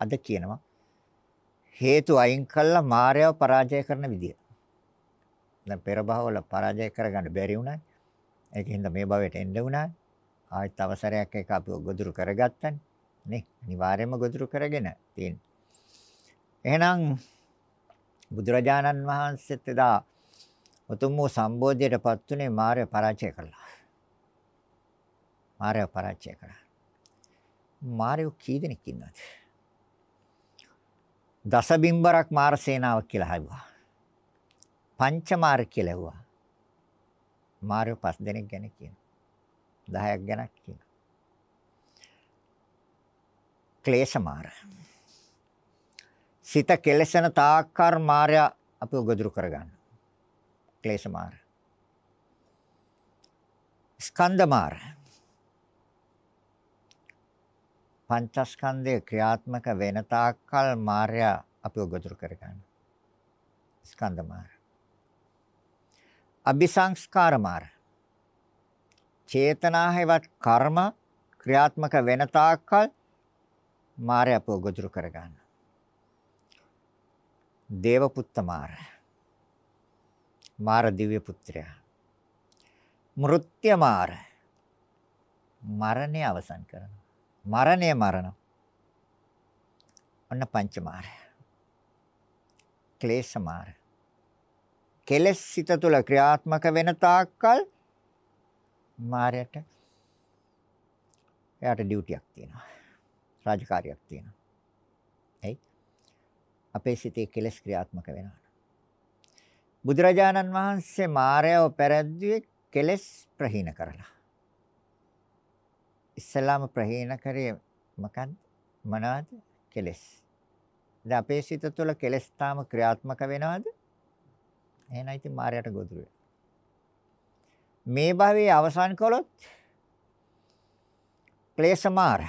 අද කියනවා හේතු අයින් කළා මායව පරාජය කරන විදිය. දැන් පෙර භවවල පරාජය කරගන්න බැරි වුණා. ඒකින්ද මේ භවයට එන්න වුණා. ආයෙත් අවසරයක් එක අපි ගොදුරු කරගත්තනේ. නේ අනිවාර්යයෙන්ම ගොදුරු කරගෙන තියෙන්නේ. එහෙනම් බුදුරජාණන් වහන්සේත් එදා උතුම් වූ සම්බෝධියටපත් උනේ මායя පරාජය කළා. මායя පරාජය කළා. මායෝ කී දෙනෙක් ඉන්නවද? දස බිම්බරක් මාර සේනාවක් කියලා හැවුවා. පංචමාර කියලා ඇහුවා. මාරයෝ පස් දෙනෙක් ගැන කියනවා. 10ක් ගැනක් කියනවා. ක්ලේශමාර. සිත කෙලසන තාක්කර් මාර්යා අපිව ගොදුරු කරගන්න. ක්ලේශමාර. ස්කන්ධමාර. පංචස්කන්ධය ක්‍රියාත්මක වෙන තාක්කල් මාර්යා අපිව ගොදුරු කරගන්න. ස්කන්ධමාර. අபிසංස්කාර මාර. චේතනා හේවත් කර්ම ක්‍රියාත්මක වෙන තාක්කල් මාරය අපව ගොදුරු කරගන්න. දේවපුත්ත මාර. මාර දිව්‍ය පුත්‍රයා. මෘත්‍ය මාර. මරණය අවසන් කරනවා. මරණය මරණ. ඔන්න පංචමාර. ක්ලේශ මාර. කෙලෙස් සිත තුළ ක්‍රියාත්මක වෙන තාක්කල් මාරයට එයාට ඩියුටියක් තියෙනවා. රාජකාරියක් තියෙනවා. එයි අපේ සිතේ කෙලෙස් ක්‍රියාත්මක වෙනවා. බුදුරජාණන් වහන්සේ මායව පෙරද්දුවේ කෙලෙස් ප්‍රහීන කරලා. ඉස්සලාම ප්‍රහීන කරේ මොකක්ද? මොනවද? කෙලෙස්. දැන් අපේ සිත තුළ කෙලෙස් තාම ක්‍රියාත්මක වෙනවද? එහෙනම් ඉතින් මායයට ගොදුරු මේ භවයේ අවසන් කළොත් ක්ලේශමාර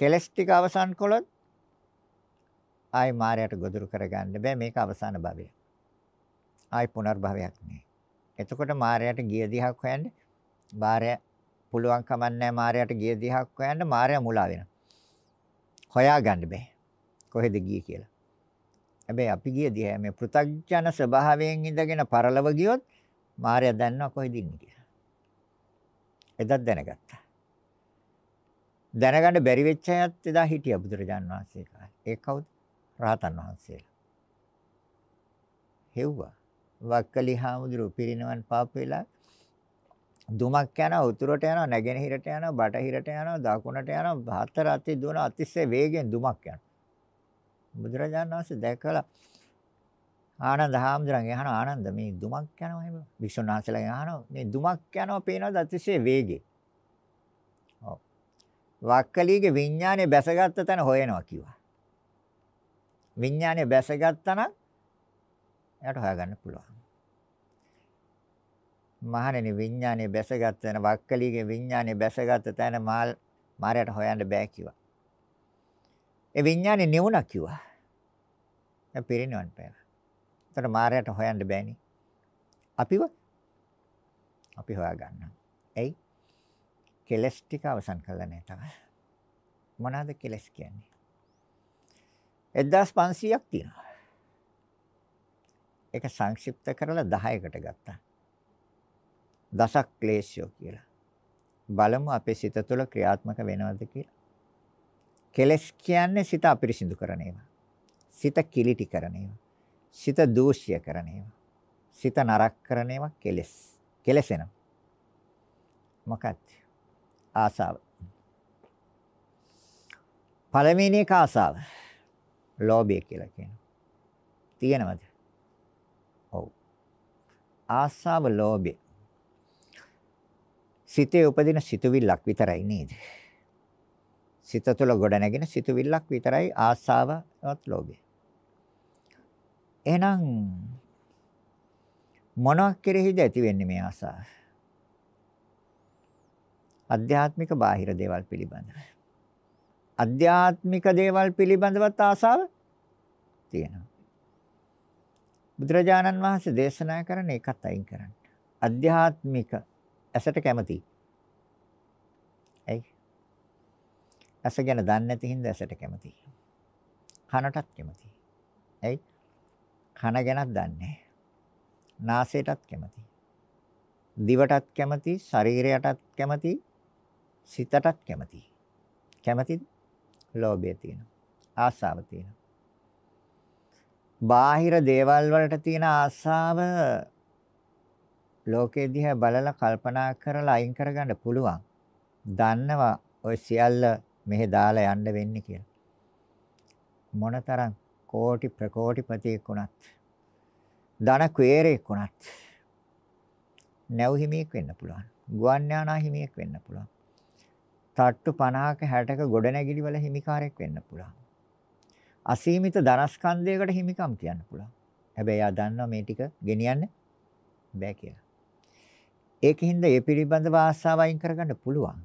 කෙලස් ටික අවසන් කළොත් ආයි මායයට ගොදුරු කරගන්න බෑ මේක අවසාන භවය. ආයි පුනර්භවයක් නෑ. එතකොට මායයට ගිය දිහක් හොයන්න බාරය පුළුවන් කමක් නැහැ මායයට ගිය දිහක් හොයන්න මායя මුලා වෙනවා. හොයාගන්න බෑ. කොහෙද ගියේ කියලා. හැබැයි අපි ගිය දිහා මේ පෘථග්ජන ස්වභාවයෙන් ඉඳගෙන පරලව ගියොත් මායя දන්නවා කොහෙද ඉන්නේ කියලා. එදත් දැනගත්තා. දැනගන්න බැරි වෙච්ච අයත් එදා හිටියා බුදුරජාන් වහන්සේ කාලේ. ඒ කවුද? රාතන් වහන්සේලා. හෙව්වා. වක්කලි හාමුදුරුවෝ පිරිනවන් පාප වෙලා දුමක් යනවා උතුරට යනවා නැගෙනහිරට යනවා බටහිරට යනවා දකුණට යනවා හතර අති දුවන අතිශය වේගෙන් දුමක් යනවා බුදුරජාණන් වහන්සේ දැකලා ආනන්ද හාමුදුරන්ගේ අහන ආනන්ද මේ දුමක් යනවා එහෙම? වික්ෂුන් වහන්සේලාගෙන් අහනවා මේ දුමක් යනවා පේනවද අතිශය වේගෙන්? ඔව්. වක්කලිගේ විඥානේ බැසගත්ත තැන හොයනවා කිව්වා. විඥානේ බැසගත්තා නම් එයාට හොයාගන්න පුළුවන්. මහණෙනි විඥානේ බැසගත්ත තැන වක්කලිගේ විඥානේ බැසගත්ත තැන මාල් මාරයට හොයන්න බෑ කිව්වා ඒ විඥානේ නෙවුණා කිව්වා. දැන් පිරිනවන් පෑවා. ඒතර මායයට හොයන්න බෑනේ. අපිව අපි හොයා ගන්නවා. එයි කෙලස් ටික අවසන් කළා නෑ තමයි. මොනවාද කෙලස් කියන්නේ? 1500ක් තියෙනවා. ඒක සංක්ෂිප්ත කරලා 10කට ගත්තා. දසක් ක්ලේශය කියලා. බලමු අපේ සිත තුළ ක්‍රියාත්මක වෙනවද කියලා. කෙලස් කියන්නේ සිත අපිරිසිදු කරන ඒවා. සිත කිලිටි කරන ඒවා. සිත දූෂ්‍ය කරන ඒවා. සිත නරක කරන ඒවා කෙලස්. කෙලසෙන. මොකක්ද? ආසාව. පළවෙනි එක ආසාව. ලෝභය කියලා කියනවා. තියෙනවද? ඔව්. ආසාව ලෝභය. සිතේ උපදින සිතුවිල්ලක් විතරයි නේද? සිත තුළ ගොඩ නැගෙන සිතුවිල්ලක් විතරයි ආසාවවත් ලෝභය. එහෙනම් මොනක් කෙරෙහිද ඇති වෙන්නේ මේ ආසාව? අධ්‍යාත්මික බාහිර දේවල් පිළිබඳව. අධ්‍යාත්මික දේවල් පිළිබඳවත් ආසාව තියෙනවා. බුදුරජාණන් වහන්සේ දේශනා කරන එකත් අයින් කරන්න. අධ්‍යාත්මික ඇසට කැමති. ඇයි? ඇස ගැන දන්නේ නැති හින්දා ඇසට කැමතියි. කනටත් කැමතියි. ඇයි? කන ගැනත් දන්නේ නාසයටත් කැමතියි. දිවටත් කැමතියි, ශරීරයටත් කැමතියි, සිතටත් කැමතියි. කැමතිද? ලෝභය තියෙනවා. ආසාව තියෙනවා. බාහිර දේවල් වලට තියෙන ආසාව ලෝකෙ දිහා බලලා කල්පනා කරලා අයින් කරගන්න පුළුවන්. දන්නවා ඔය සියල්ල මෙහෙ දාලා යන්න වෙන්නේ කියලා. මොනතරම් කෝටි ප්‍රකෝටිපතියෙක් වුණත් ධන කුවේරයෙක් වුණත් නැව් හිමියෙක් වෙන්න පුළුවන්. ගුවන් යානා හිමියෙක් වෙන්න පුළුවන්. තට්ටු 50ක 60ක ගොඩනැගිලි වල හිමිකාරයෙක් වෙන්න පුළුවන්. අසීමිත ධනස්කන්ධයකට හිමිකම් කියන්න පුළුවන්. හැබැයි ආ දන්නවා මේ ටික ගෙනියන්න බෑ කියලා. ඒකින්ද ඒ පිළිබඳව ආසාව අයින් කරගන්න පුළුවන්.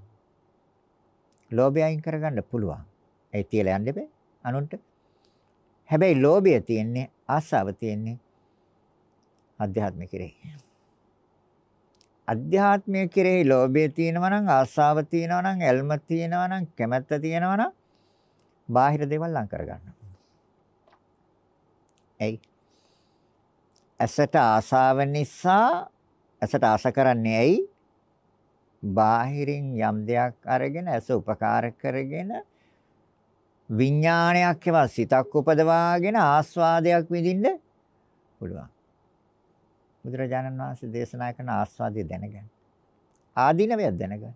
ලෝභය අයින් කරගන්න පුළුවන්. ඒ තියලා යන්න බෑ අනුන්ට. හැබැයි ලෝභය තියෙන්නේ ආසාව තියෙන්නේ අධ්‍යාත්මික කෙරෙහි. අධ්‍යාත්මය කෙරෙහි ලෝභය තියෙනවා නම් ආසාව තියෙනවා නම් ඇල්ම තියෙනවා නම් කැමැත්ත තියෙනවා නම් බාහිර දේවල් ලං කරගන්නවා. ඇයි? ඇසට ආසාව නිසා ඇසට ආස කරන්නේ ඇයි? බාහිරින් යම් දෙයක් අරගෙන ඇස උපකාර කරගෙන විඥානයක් ඒවා සිතක් උපදවාගෙන ආස්වාදයක් විඳින්න පුළුවන්. බුදුරජාණන් වහන්සේ දේශනා කරන ආස්වාදය දැනගන්න. ආදීනවයක් දැනගන්න.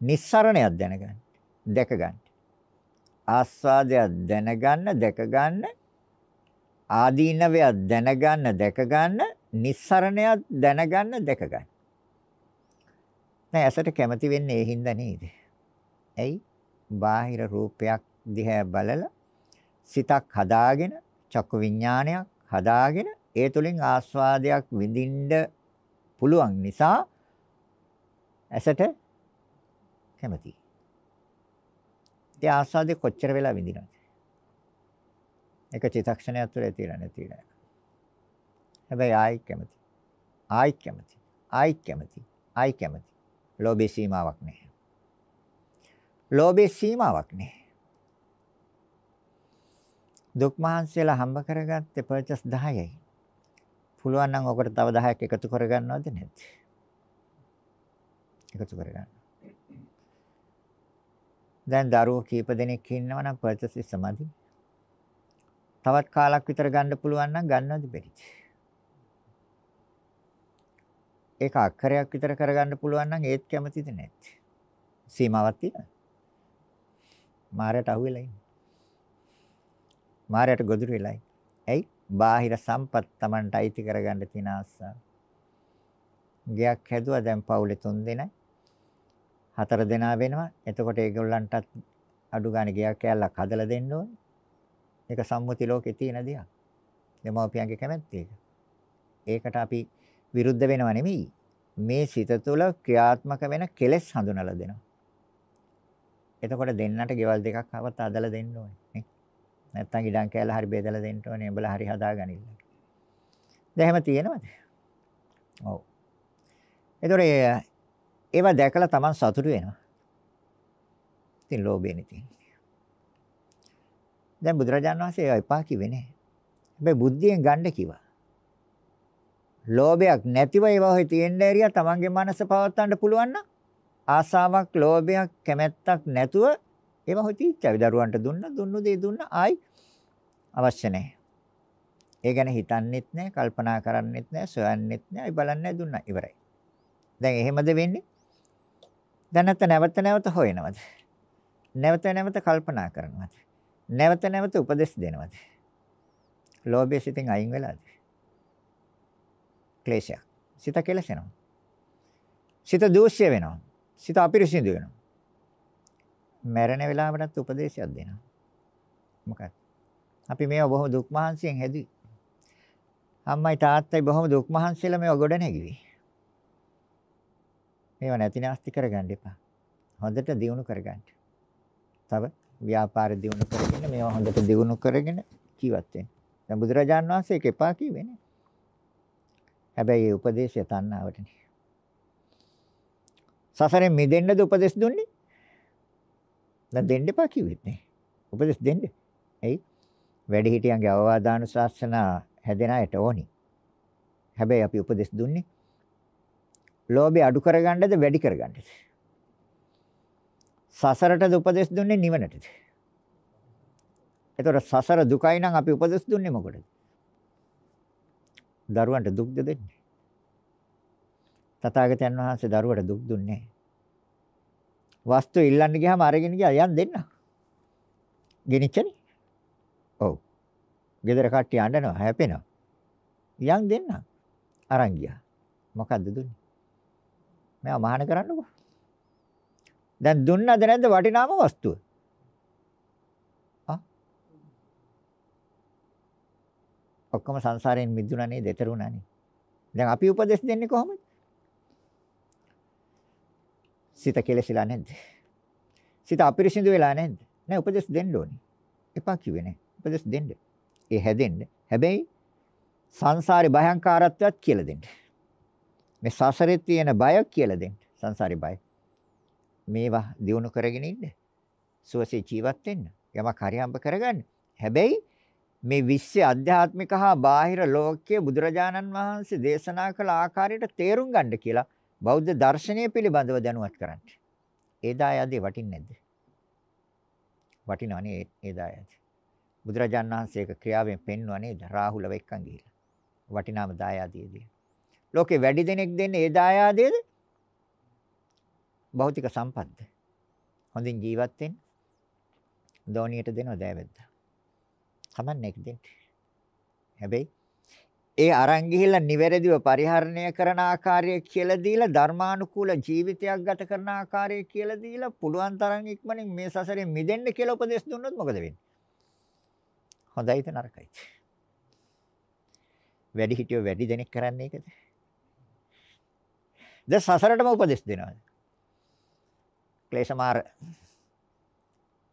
නිස්සරණයක් දැනගන්න. දැකගන්න. ආස්වාදයක් දැනගන්න, දැකගන්න. ආදීනවයක් දැනගන්න, දැකගන්න. නිස්සරණයක් දැනගන්න, දැකගන්න. දැන් ඇසට කැමති වෙන්නේ ඒ හින්දා නේද? ඇයි? බාහිර රූපයක් දිහා බලලා සිතක් හදාගෙන චක්කු විඥානයක් හදාගෙන ඒ තුලින් ආස්වාදයක් විඳින්න පුළුවන් නිසා ඇසට කැමතියි. ඒ ආස්වාදේ කොච්චර වෙලා විඳිනවද? එක චිත්තක්ෂණයක් තුළ ඇතිලා නැතිලා. හැබැයි ආයි කැමති. ආයි කැමති. ආයි කැමති. ආයි කැමති. ලෝභේ සීමාවක් නැහැ. ලෝභේ සීමාවක් නැහැ. දුක් මහන්සියලා හම්බ කරගත්තේ පර්චස් 10යි. පුළුවන් නම් ඔකට තව 10ක් එකතු කරගන්නවද නැද්ද? එකතු කරගන්න. දැන් දරුවෝ කීප දෙනෙක් ඉන්නවා නම් පර්චස් සමාධි. තවත් කාලක් විතර ගන්න පුළුවන් නම් ගන්නවද බැරිද? ඒක අක්කරයක් විතර කරගන්න පුළුවන් නම් ඒත් කැමතිද නැත්? සීමාවක් තියෙනවද? මාරයට අහුවෙලා ඉන්නේ. මාරයට ගොදුරු වෙලා ඉන්නේ. ඇයි? බාහිර සම්පත් Tamanට අයිති කරගන්න තියෙන ආසාව. ගයක් හැදුවා දැන් පවුලේ තුන් දෙනයි. හතර දෙනා වෙනවා. එතකොට ඒගොල්ලන්ටත් අඩු ගානේ ගයක් කෑල්ලක් හදලා දෙන්න ඕනේ. ඒක සම්මුති ලෝකේ තියෙන දෙයක්. දෙමව්පියන්ගේ කැමැත්ත ඒක. ඒකට අපි විරුද්ධ වෙනව නෙමෙයි. මේ සිත තුළ ක්‍රියාත්මක වෙන කෙලෙස් හඳුනලා දෙනවා. එතකොට දෙන්නට ගෙවල් දෙකක් අවත් අදලා දෙන්න ඕනේ නේ. නැත්තම් ඉඩම් කෑල්ල හරි බෙදලා දෙන්න ඕනේ. උඹලා හරි හදාගනින්න. දැන් එහෙම තියෙනවද? ඔව්. ඒතොර ඒවා දැකලා Taman සතුටු වෙනවා. ඉතින් ලෝභයෙන් ඉතින්. දැන් බුදුරජාණන් වහන්සේ ඒවා එපා කිව්වේ නෑ. හැබැයි බුද්ධියෙන් ගන්න කිව්වා. ලෝභයක් නැතිව ඒවා හොයි තියෙන්න ඇරියා Tamanගේ මනස පවත්වන්න පුළුවන් නම් ආසාවක්, ලෝභයක්, කැමැත්තක් නැතුව ඒව හොතිච්චයි දරුවන්ට දුන්න දුන්නු දේ දුන්න ආයි අවශ්‍ය නැහැ. ඒ ගැන හිතන්නෙත් නැහැ, කල්පනා කරන්නෙත් නැහැ, සොයන්නෙත් නැහැ, බලන්නේ දුන්නා ඉවරයි. දැන් එහෙමද වෙන්නේ? දැන් නැත්නම් නැවත නැවත හොයනවද? නැවත නැවත කල්පනා කරනවද? නැවත නැවත උපදෙස් දෙනවද? ලෝභය සිතින් අයින් වෙලාද? ක්ලේශයක්. සිත කෙලසෙනවා. සිත දෝෂ්‍ය වෙනවා. සිත අපිරිසිදු වෙනවා. මැරෙන වෙලාවටත් උපදේශයක් දෙනවා. මොකක්ද? අපි මේව බොහොම දුක් මහන්සියෙන් හැදුවේ. අම්මයි තාත්තයි බොහොම දුක් මහන්සියලා මේව ගොඩ නැගිවි. මේව නැති නැස්ති කරගන්න එපා. හොඳට දියුණු කරගන්න. තව ව්‍යාපාර දියුණු කරගෙන මේව හොඳට දියුණු කරගෙන ජීවත් වෙන්න. දැන් බුදුරජාන් වහන්සේ ඒක එපා කිව්වේ නේ. හැබැයි ඒ උපදේශය තණ්හාවටනේ. සසරෙන් මිදෙන්නද උපදෙස් දුන්නේ? දැන් දෙන්න එපා කිව්වෙත් නේ. උපදෙස් දෙන්න. එයි වැඩි හිටියන්ගේ අවවාදානුශාසන හැදෙන අයට ඕනි. හැබැයි අපි උපදෙස් දුන්නේ ලෝභය අඩු කරගන්නද වැඩි කරගන්නද? සසරටද උපදෙස් දුන්නේ නිවනටද? එතකොට සසර දුකයි නම් අපි උපදෙස් දුන්නේ මොකටද? දරුවන්ට දුක්ද දෙන්නේ? තථාගතයන් වහන්සේ දරුවට දුක් දුන්නේ වස්තු ඉල්ලන්න ගියාම අරගෙන ගියා යන් දෙන්න. ගෙනිච්චනේ. ඔව්. ගෙදර කට්ටිය අඬනවා හැපෙනවා. යන් දෙන්න. අරන් ගියා. මොකද්ද දුන්නේ? මෙයා මහාන කරන්නකෝ. දැන් දුන්නද නැද්ද වටිනාම වස්තුව? ආ? ඔක්කොම සංසාරයෙන් මිදුණා නේද? ඊතරුණා නේද? දැන් අපි උපදෙස් දෙන්නේ කොහොමද? සිත කෙලෙසිලා නැද්ද? සිත අපිරිසිදු වෙලා නැද්ද? නෑ උපදෙස් දෙන්න ඕනේ. එපා කිව්වේ නෑ. උපදෙස් දෙන්න. ඒ හැදෙන්න. හැබැයි සංසාරේ භයංකාරත්වයක් කියලා දෙන්න. මේ සසරේ තියෙන බය කියලා දෙන්න. සංසාරේ බය. මේවා දිනු කරගෙන ඉන්න. සුවසේ ජීවත් වෙන්න. යමක් හරියම්බ කරගන්න. හැබැයි මේ විශ්ව අධ්‍යාත්මික හා බාහිර ලෝකයේ බුදුරජාණන් වහන්සේ දේශනා කළ ආකාරයට තේරුම් ගන්න කියලා බෞද්ධ දර්ශනය පිළිබඳව දැනුවත් කරන්න. ඒ දායාදේ වටින්නේ නැද්ද? වටිනවනේ ඒ දායාද. බුදුරජාණන් වහන්සේ ඒක ක්‍රියාවෙන් පෙන්වුවා නේද? රාහුල වෙක්කන් ගිහිල්ලා. වටිනාම දායාදයේදී. ලෝකේ වැඩි දෙනෙක් දෙන්නේ ඒ දායාදයේද? භෞතික සම්පත්ද. හොඳින් ජීවත් වෙන්න. දෝණියට දෙනවා දෑවැද්ද. කමන්නේ දෙන්න. හැබැයි ඒ අරන් ගිහිල්ලා නිවැරදිව පරිහරණය කරන ආකාරය කියලා දීලා ධර්මානුකූල ජීවිතයක් ගත කරන ආකාරය කියලා දීලා පුළුවන් තරම් ඉක්මනින් මේ සසරෙන් මිදෙන්න කියලා උපදෙස් දුන්නොත් මොකද වෙන්නේ? හොඳයිද නරකයිද? වැඩි හිටියෝ වැඩි දෙනෙක් කරන්නේ ඒකද? ද සසරටම උපදෙස් දෙනවා. ක්ලේශමාර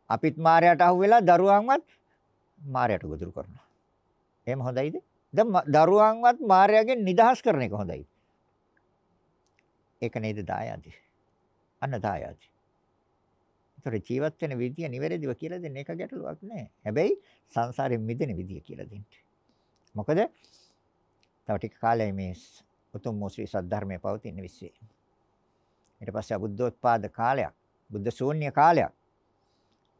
අපිත් මායයට අහු වෙලා දරුවන්වත් මායයට ගොදුරු කරනවා. එහෙම හොඳයිද? දැන් දරුවන්වත් මායාවෙන් නිදහස් කරන එක හොඳයි. ඒක නේද දායාදි. අන්න දායාදි. ඒතර ජීවත් වෙන විදිය නිවැරදිව කියලා දෙන්න එක ගැටලුවක් නෑ. හැබැයි සංසාරයෙන් මිදෙන විදිය කියලා දෙන්න. මොකද තව ටික කාලෙයි මේ උතුම් මොස්රි සද්ධර්මයේ පවතින විශ්සේ. ඊට පස්සේ අබුද්ධෝත්පාද කාලයක්, බුද්ධ ශූන්‍ය කාලයක්.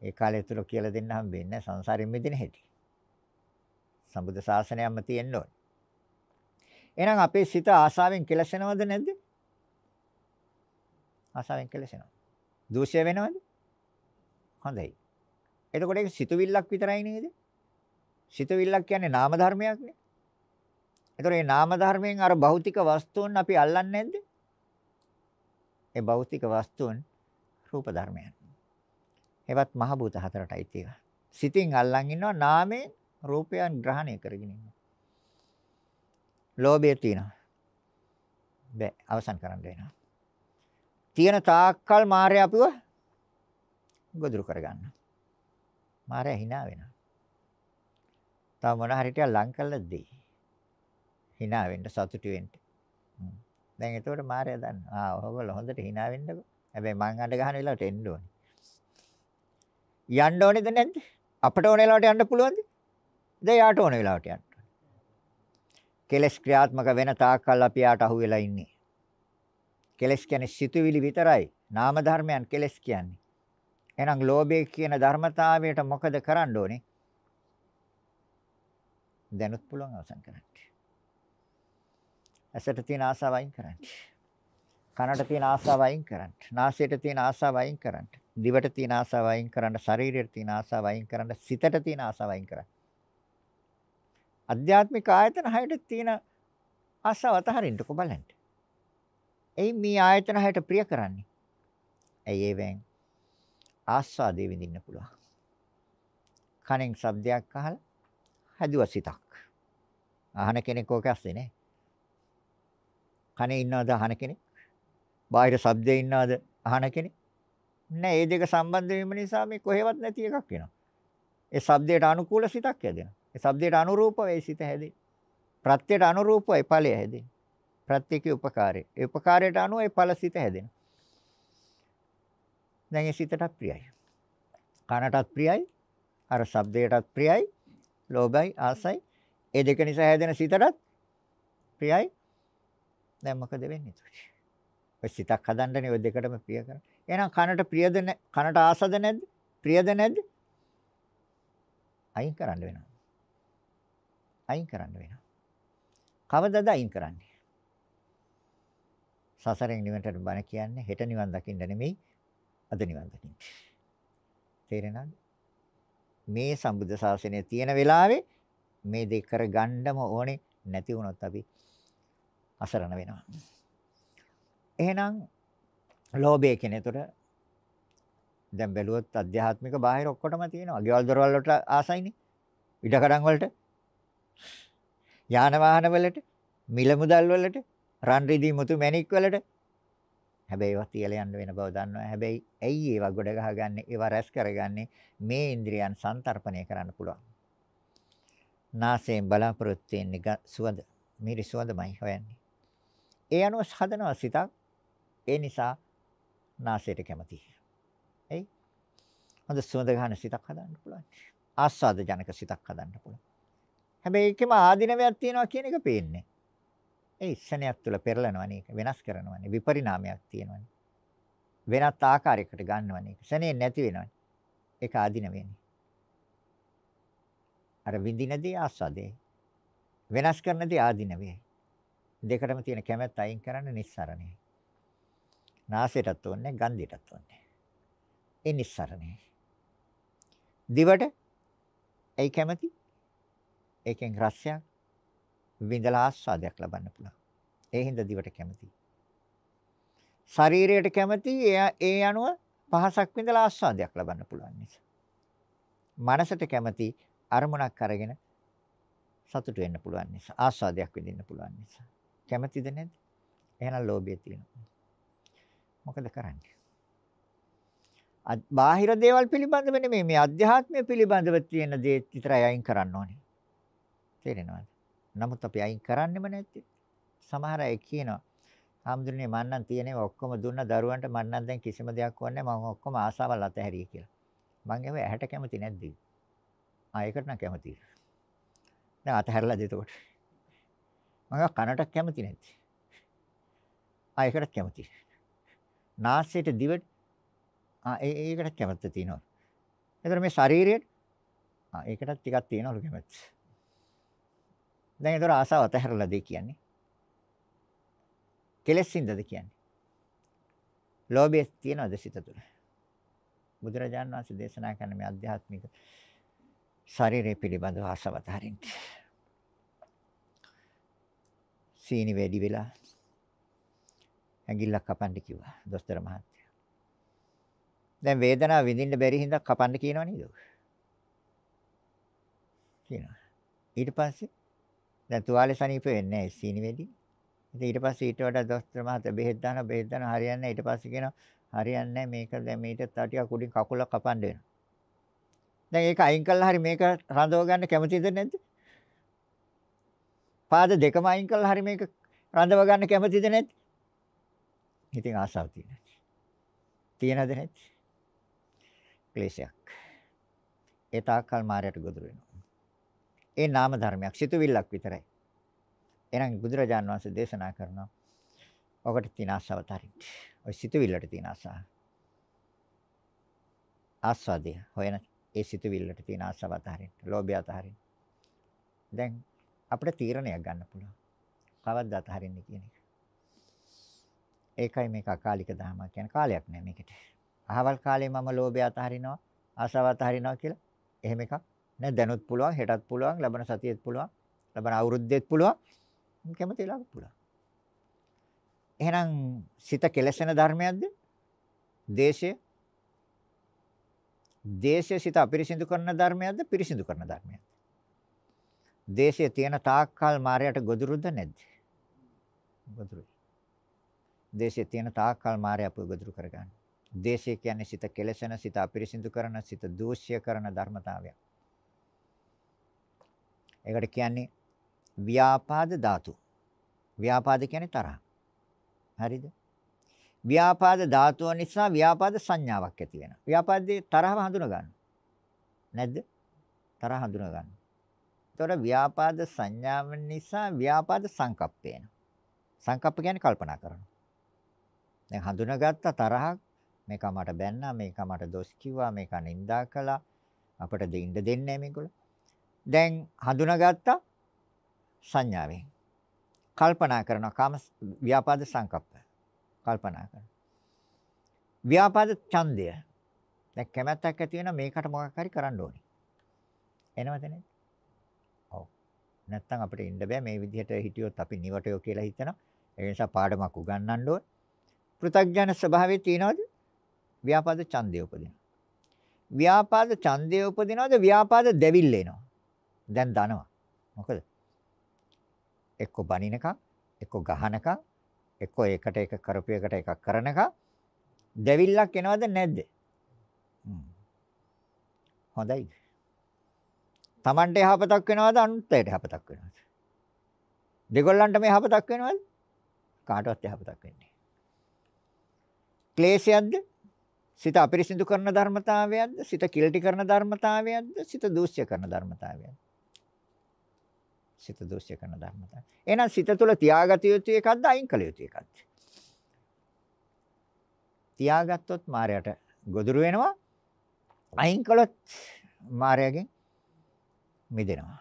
ඒ කාලය තුල කියලා දෙන්න හම්බෙන්නේ සංසාරයෙන් මිදෙන හැටි. සම්බුද්ධ ශාසනයක්ම තියෙන්න ඕනේ. එහෙනම් අපේ සිත ආසාවෙන් කෙලසෙනවද නැද්ද? ආසාවෙන් කෙලසෙනවා. දූෂ්‍ය වෙනවද? හොඳයි. එතකොට ඒක සිතුවිල්ලක් විතරයි නේද? සිතුවිල්ලක් කියන්නේ නාම ධර්මයක්නේ. එතකොට මේ නාම ධර්මයෙන් අර භෞතික වස්තුන් අපි අල්ලන්නේ නැද්ද? ඒ භෞතික වස්තුන් රූප ධර්මයන්. ඒවත් මහ භූත හතරටයි තියෙන්නේ. සිතින් අල්ලන් ඉන්නවා නාමයෙන් රූපයන් ග්‍රහණය කරගෙන ඉන්නවා. ලෝභය තියෙනවා. බෑ අවසන් කරන්න වෙනවා. තියෙන තාක්කල් මාය අපිව ගොදුරු කරගන්න. මාය hina වෙනවා. තව මොන හරි ටික ලං කරලා දෙයි. hina වෙන්න සතුටු වෙන්න. දැන් එතකොට මාය දන්නවා. ආ ඔයගොල්ලෝ හොඳට hina වෙන්නකෝ. හැබැයි මං අඬ ගහන වෙලාවට එන්න ඕනේ. යන්න ඕනේද නැද්ද? අපට ඕන වෙලාවට යන්න පුළුවන්ද? දැන් යාට ඕන වෙලාවට යන්න. කෙලස් ක්‍රියාත්මක වෙන තාක්කල් අපි යාට අහු වෙලා ඉන්නේ. කෙලස් කියන්නේ සිතුවිලි විතරයි. නාම ධර්මයන් කෙලස් කියන්නේ. එහෙනම් ලෝභය කියන ධර්මතාවයට මොකද කරන්න ඕනේ? දැනුත් පුළුවන් අවසන් කරන්න. ඇසට තියෙන ආසාව අයින් කරන්න. කනට තියෙන ආසාව අයින් කරන්න. නාසයට තියෙන ආසාව අයින් කරන්න. දිවට තියෙන ආසාව අයින් කරන්න. ශරීරයට තියෙන ආසාව අයින් කරන්න. සිතට තියෙන ආසාව අයින් කරන්න. අධ්‍යාත්මික ආයතන හයට තියෙන ආසාව අතහරින්නකො බලන්න. එයි මේ ආයතන හයට ප්‍රිය කරන්නේ. ඇයි ඒවෙන් ආස්වාදේ විඳින්න පුළුවන්. කනෙන් ශබ්දයක් අහලා හැදුවා සිතක්. අහන කෙනෙක් ඕක ඇස්සේ නේ. කනේ ඉන්නවද අහන කෙනෙක්? බාහිර ශබ්දේ ඉන්නවද අහන කෙනෙක්? නෑ මේ දෙක සම්බන්ධ වීම නිසා මේ කොහෙවත් නැති එකක් වෙනවා. ඒ ශබ්දයට අනුකූල සිතක් හැදෙනවා. ඒ શબ્දයට අනුරූපව ඒ සිත හැදේ. ප්‍රත්‍යයට අනුරූපව ඒ ඵලය හැදේ. ප්‍රත්‍යකේ උපකාරය. ඒ උපකාරයට අනුව ඒ ඵල සිත හැදෙනවා. දැන් ඒ සිතට ප්‍රියයි. කනටත් ප්‍රියයි. අර ශබ්දයටත් ප්‍රියයි. ලෝභයි ආසයි. ඒ දෙක නිසා හැදෙන සිතටත් ප්‍රියයි. දැන් මොකද වෙන්නේ? ඔය සිතක් හදන්නනේ ඔය දෙකටම ප්‍රිය කරන්නේ. එහෙනම් කනට ප්‍රියද කනට ආසද නැද්ද? ප්‍රියද නැද්ද? අයින් කරන්න වෙනවා. අයින් කරන්න වෙනවා. කවදද අයින් කරන්නේ? සසරෙන් නිවනට බණ කියන්නේ හෙට නිවන් දකින්න නෙමෙයි අද නිවන් දකින්න. තේරෙනවද? මේ සම්බුද්ධ ශාසනය තියෙන වෙලාවේ මේ දෙක කරගන්නම ඕනේ නැති වුණොත් අපි අසරණ වෙනවා. එහෙනම් ලෝභය කියන එතකොට දැන් බැලුවොත් අධ්‍යාත්මික බාහිර ඔක්කොටම තියෙනවා. ගෙවල් දොරවල් වලට ආසයිනේ. ඉඩකඩම් වලට. යාන වාහන වලට, මිල මුදල් වලට, රන් රිදී මුතු මැණික් වලට. හැබැයි ඒවා තියලා යන්න වෙන බව දන්නවා. හැබැයි ඇයි ඒවා ගොඩ ගහගන්නේ? ඒවා රැස් කරගන්නේ මේ ඉන්ද්‍රියන් සංතරපණය කරන්න පුළුවන්. නාසයෙන් බලාපොරොත්තු වෙන්නේ සුවඳ. මිරි සුවඳමයි හොයන්නේ. ඒ අනුව හදනවා සිතක්. ඒ නිසා නාසයට කැමතියි. එයි. හොඳ සුවඳ ගන්න සිතක් හදන්න පුළුවන්. ආස්වාද ජනක සිතක් හදන්න පුළුවන්. හැබැයි ඒකෙම ආධිනවයක් තියෙනවා කියන එක පේන්නේ. ඒ ඉස්සනයක් තුළ පෙරලනවනේ ඒක වෙනස් කරනවනේ විපරිණාමයක් තියෙනවනේ. වෙනත් ආකාරයකට ගන්නවනේ. ශනේ නැති වෙනවනේ. ඒක ආධිනවයනේ. අර විඳිනදී ආස්වාදේ. වෙනස් කරනදී ආධිනවේ. දෙකටම තියෙන කැමැත්ත අයින් කරන්න නිස්සරණේ. නාසයටත් ඕනේ, ගන්ධයටත් ඕනේ. ඒ නිස්සරණේ. දිවට ඒ කැමැති ඒකෙන් රසයක් විඳලා ආස්වාදයක් ලබන්න පුළුවන්. ඒ හින්දා දිවට කැමති. ශරීරයට කැමති ඒ අනුව පහසක් විඳලා ආස්වාදයක් ලබන්න පුළුවන් නිසා. මනසට කැමති අරමුණක් අරගෙන සතුට වෙන්න පුළුවන් නිසා ආස්වාදයක් විඳින්න පුළුවන් නිසා. කැමතිද නැද්ද? එහෙනම් ලෝභය තියෙනවා. මොකද කරන්නේ? බාහිර දේවල් පිළිබඳව නෙමෙයි මේ අධ්‍යාත්මය පිළිබඳව තියෙන දේ විතරයි අයින් කරන්න ඕනේ. තේරෙනවද? නමුත් අපි අයින් කරන්නෙම නැත්තේ. සමහර අය කියනවා "හාමුදුරනේ මං නම් තියෙනේ ඔක්කොම දුන්න දරුවන්ට මං නම් දැන් කිසිම දෙයක් ඕනේ නැහැ මම ඔක්කොම ආසාවල් අතහැරියේ" කියලා. මං ඒව ඇහැට කැමති නැද්ද? ආ ඒකට නම් කැමතියි. දැන් අතහැරලාද එතකොට? මම කනට කැමති නැද්ද? ආ ඒකට කැමතියි. නාසයට දිවට ආ ඒකට කැමැත්ත තියෙනවා. එතකොට මේ ශරීරයට ආ ඒකටත් ටිකක් තියෙනවලු කැමැත්ත. දැන් ඒතර ආසාව අතහැරලා දෙයි කියන්නේ. කෙලෙස්ින්දද කියන්නේ. ලෝභය තියනවද සිත තුළ? බුදුරජාණන් වහන්සේ දේශනා කරන මේ අධ්‍යාත්මික ශරීරය පිළිබඳව ආසාව අතහරින්න. සීනි වැඩි වෙලා ඇඟිල්ලක් කපන්න කිව්වා දොස්තර මහත්තයා. දැන් වේදනාව විඳින්න බැරි හින්දා කපන්න කියනව නේද? කියනවා. ඊට පස්සේ දැන් තුවාලේ සනීප වෙන්නේ නැහැ සීනි වෙඩි. ඉතින් ඊට පස්සේ ඊට වඩා දොස්තර මහත්තයා බෙහෙත් දානවා බෙහෙත් දානවා හරියන්නේ නැහැ. ඊට පස්සේ කියනවා හරියන්නේ නැහැ මේක දැන් මීට තව ටිකක් උඩින් කකුල කපන්න වෙනවා. දැන් ඒක අයින් කළා හරි මේක රඳව ගන්න කැමතිද නැද්ද? පාද දෙකම අයින් කළා හරි මේක රඳව ගන්න කැමතිද නැද්ද? ඉතින් ආසාව තියෙනවා. තියෙනද නැද්ද? ක්ලේශයක්. ඒ තාක්කල් මායයට ගොදුරු වෙනවා. ඒ නාම ධර්මයක් සිතුවිල්ලක් විතරයි. එහෙනම් බුදුරජාන් වහන්සේ දේශනා කරනවා ඔකට තියෙන ආශාව තරින්න. ඔය සිතුවිල්ලට තියෙන ආශාව. ආස්වාදය හොයන ඒ සිතුවිල්ලට තියෙන ආශාව අතහරින්න. ලෝභය අතහරින්න. දැන් අපිට තීරණයක් ගන්න පුළුවන්. කවද්ද අතහරින්නේ කියන එක. ඒකයි මේක අකාලික දහමක් කියන්නේ කාලයක් නෑ මේකට. අහවල් කාලේ මම ලෝභය අතහරිනවා ආශාව අතහරිනවා කියලා. එහෙම එකක් නෑ. දැනුත් පුළුවන් හෙටත් පුළුවන් ලබන සතියේත් පුළුවන් ලබන අවුරුද්දේත් පුළුවන්. කැමති වෙලාවක පුළුවන්. එහෙනම් සිත කෙලසෙන ධර්මයක්ද? දේශය? දේශය සිත අපිරිසිදු කරන ධර්මයක්ද? පිරිසිදු කරන ධර්මයක්ද? දේශය තියෙන තාක්කල් මායයට ගොදුරුද නැද්ද? ගොදුරුයි. දේශයේ තියෙන තාක්කල් මායя අපව ගොදුරු කරගන්න. දේශය කියන්නේ සිත කෙලසෙන, සිත අපිරිසිදු කරන, සිත දූෂ්‍ය කරන ධර්මතාවයක්. ඒකට කියන්නේ ව්‍යාපාද ධාතු. ව්‍යාපාද කියන්නේ තරහ. හරිද? ව්‍යාපාද ධාතුව නිසා ව්‍යාපාද සංඥාවක් ඇති වෙනවා. ව්‍යාපාදයේ තරහව හඳුන ගන්න. නැද්ද? තරහ හඳුනා ගන්න. ඒතකොට ව්‍යාපාද සංඥාව නිසා ව්‍යාපාද සංකප්ප එනවා. සංකප්ප කියන්නේ කල්පනා කරනවා. දැන් හඳුනාගත්ත තරහක් මේක මට බැන්නා මේක මට දොස් කිව්වා මේක නින්දා කළා අපිට දෙන්න දෙන්නේ මේගොල්ලෝ. දැන් හඳුනාගත්ත සංඥාවෙන් කල්පනා කරනවා කාම ව්‍යාපාද සංකප්ප කල්පනා කරනවා. ව්‍යාපාද ඡන්දය දැන් කැමැත්තක් ඇති වෙන මේකට මොකක් හරි කරන්න ඕනේ. එනවද නැද්ද? ඔව්. නැත්තම් අපිට ඉන්න බෑ මේ විදිහට හිටියොත් අපි නිවටයෝ කියලා හිතනවා. ඒ නිසා පාඩමක් උගන්වන්න ඕන. පෘථග්ජන ස්වභාවයේ තියනවද? ව්‍යාපාද ඡන්දය උපදිනවා. ව්‍යාපාද ඡන්දය උපදිනවද? ව්‍යාපාද දෙවිල්ල එනවා. දැන් දනවා. මොකද? එක්ක බනිනකම්, එක්ක ගහනකම්, එක්ක එකට එක කරපු එකට එකක් කරනකම් දෙවිල්ලක් එනවද නැද්ද? හොඳයි. Tamante යහපතක් වෙනවද අනුන්ට යහපතක් වෙනවද? දෙගොල්ලන්ට මේ යහපතක් වෙනවද? කාටවත් යහපතක් වෙන්නේ ක්ලේශයක්ද? සිත අපිරිසිදු කරන ධර්මතාවයක්ද? සිත කිලටි කරන ධර්මතාවයක්ද? සිත දූෂ්‍ය කරන ධර්මතාවයක්ද? සිත දූෂ්‍ය කරන ධර්මතාවය. එහෙනම් සිත තුළ තියාගත යුතු එකක්ද අයින් කළ යුතු එකක්ද? තියාගත්තොත් මායයට ගොදුරු වෙනවා. අයින් කළොත් මායයෙන් මිදෙනවා.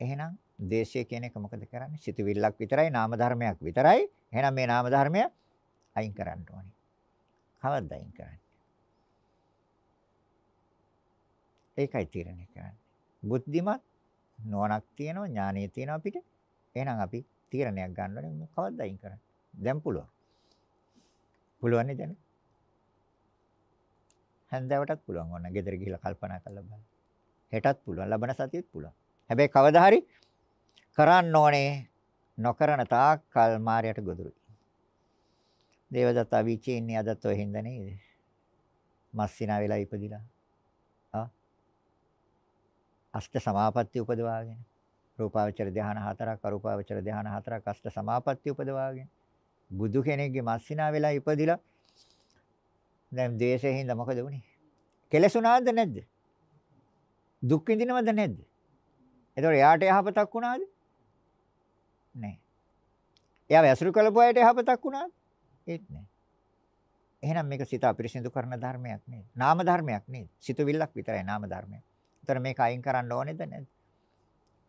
එහෙනම් දේශය කියන එක මොකද කරන්නේ? සිතුවිල්ලක් විතරයි නාම ධර්මයක් විතරයි. එහෙනම් මේ නාම ධර්මය අයින් කරන්න ඕනේ. කවද්ද අයින් කරන්නේ? ඒකයි තීරණය කරන්නේ. බුද්ධිමත් නුවණක් තියෙනවා ඥානය තියෙනවා අපිට. එහෙනම් අපි තීරණයක් ගන්න ඕනේ කවද්ද අයින් කරන්නේ? දැන් පුළුවන්. පුළුවන් නේද? හැන්දෑවටත් පුළුවන් ඕන. ගෙදර ගිහිල්ලා කල්පනා කරලා බලන්න. හෙටත් පුළුවන්. ලබන සතියෙත් පුළුවන්. හැබැයි කවදා හරි කරන්න ඕනේ නොකරන තාක් කල් මායයට ගොදුරුයි. දේවදත්ත අවීචේ ඉන්නේ අදත් ඔය හින්දා නේද? මස්සිනා වෙලා ඉපදිලා. ආ. අෂ්ට සමාපatti උපදවාගෙන. රූපාවචර ධානය හතරක් අරූපාවචර ධානය හතරක් අෂ්ට සමාපatti උපදවාගෙන. බුදු කෙනෙක්ගේ මස්සිනා වෙලා ඉපදිලා දැන් ද්වේෂයෙන් හින්දා මොකද වුනේ? කෙලසුණාද නැද්ද? දුක් විඳිනවද නැද්ද? එතකොට එයාට යහපතක් වුණාද? නැහැ. එයා වැසුරු කළපු අයට යහපතක් වුණාද? ඒත් නැහැ. එහෙනම් මේක සිත අපිරිසිදු කරන ධර්මයක් නේද? නාම ධර්මයක් නේද? සිතුවිල්ලක් විතරයි නාම ධර්මයක්. ඒතර මේක අයින් කරන්න ඕනේද නැද්ද?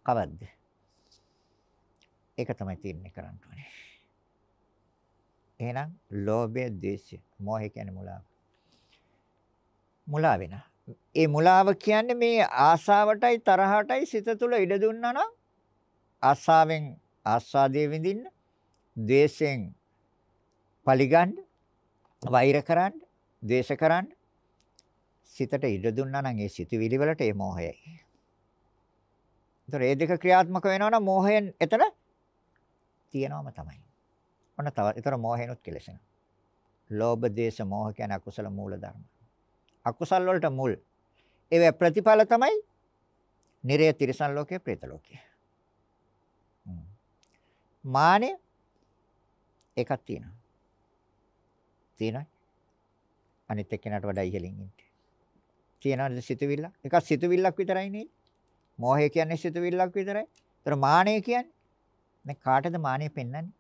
කවද්ද? ඒක තමයි තීරණය කරන්න ඕනේ. එහෙනම් ලෝභය, ද්වේෂය, මෝහය කියන්නේ මුලාව. මුලා වෙන. ඒ මුලාව කියන්නේ මේ ආසාවටයි තරහටයි සිත තුළ ඉඩ දුන්නා නම් ආසාවෙන් ආස්වාදයේ විඳින්න, ද්වේෂයෙන් පරිගන්න, වෛර කරන්න, ද්වේෂ කරන්න සිතට ඉඩ දුන්නා නම් ඒ සිතුවිලි වලට ඒ මෝහයයි. ඒතර මේ දෙක ක්‍රියාත්මක වෙනවා නම් මෝහයෙන් එතන තියෙනවම තමයි. ඔන්න තව ඒතර මෝහෙනුත් කෙලසෙනවා. ලෝභ, දේශ, මෝහ කියන්නේ අකුසල මූල ධර්ම. අකුසල් වලට මුල්. ඒවේ ප්‍රතිඵල තමයි නිරය තිරසන් ලෝකයේ പ്രേත ලෝකයේ. මානෙ එකක් තියෙනවා. තියෙනවද? අනිත් එක්කෙනාට වඩා ඉහළින් ඉන්නේ. තියෙනවද සිතුවිල්ල? එකක් සිතුවිල්ලක් විතරයි නේද? මෝහය කියන්නේ සිතුවිල්ලක් විතරයි. ඒතර මානෙ කියන්නේ මේ කාටද මානෙ පෙන්වන්නේ?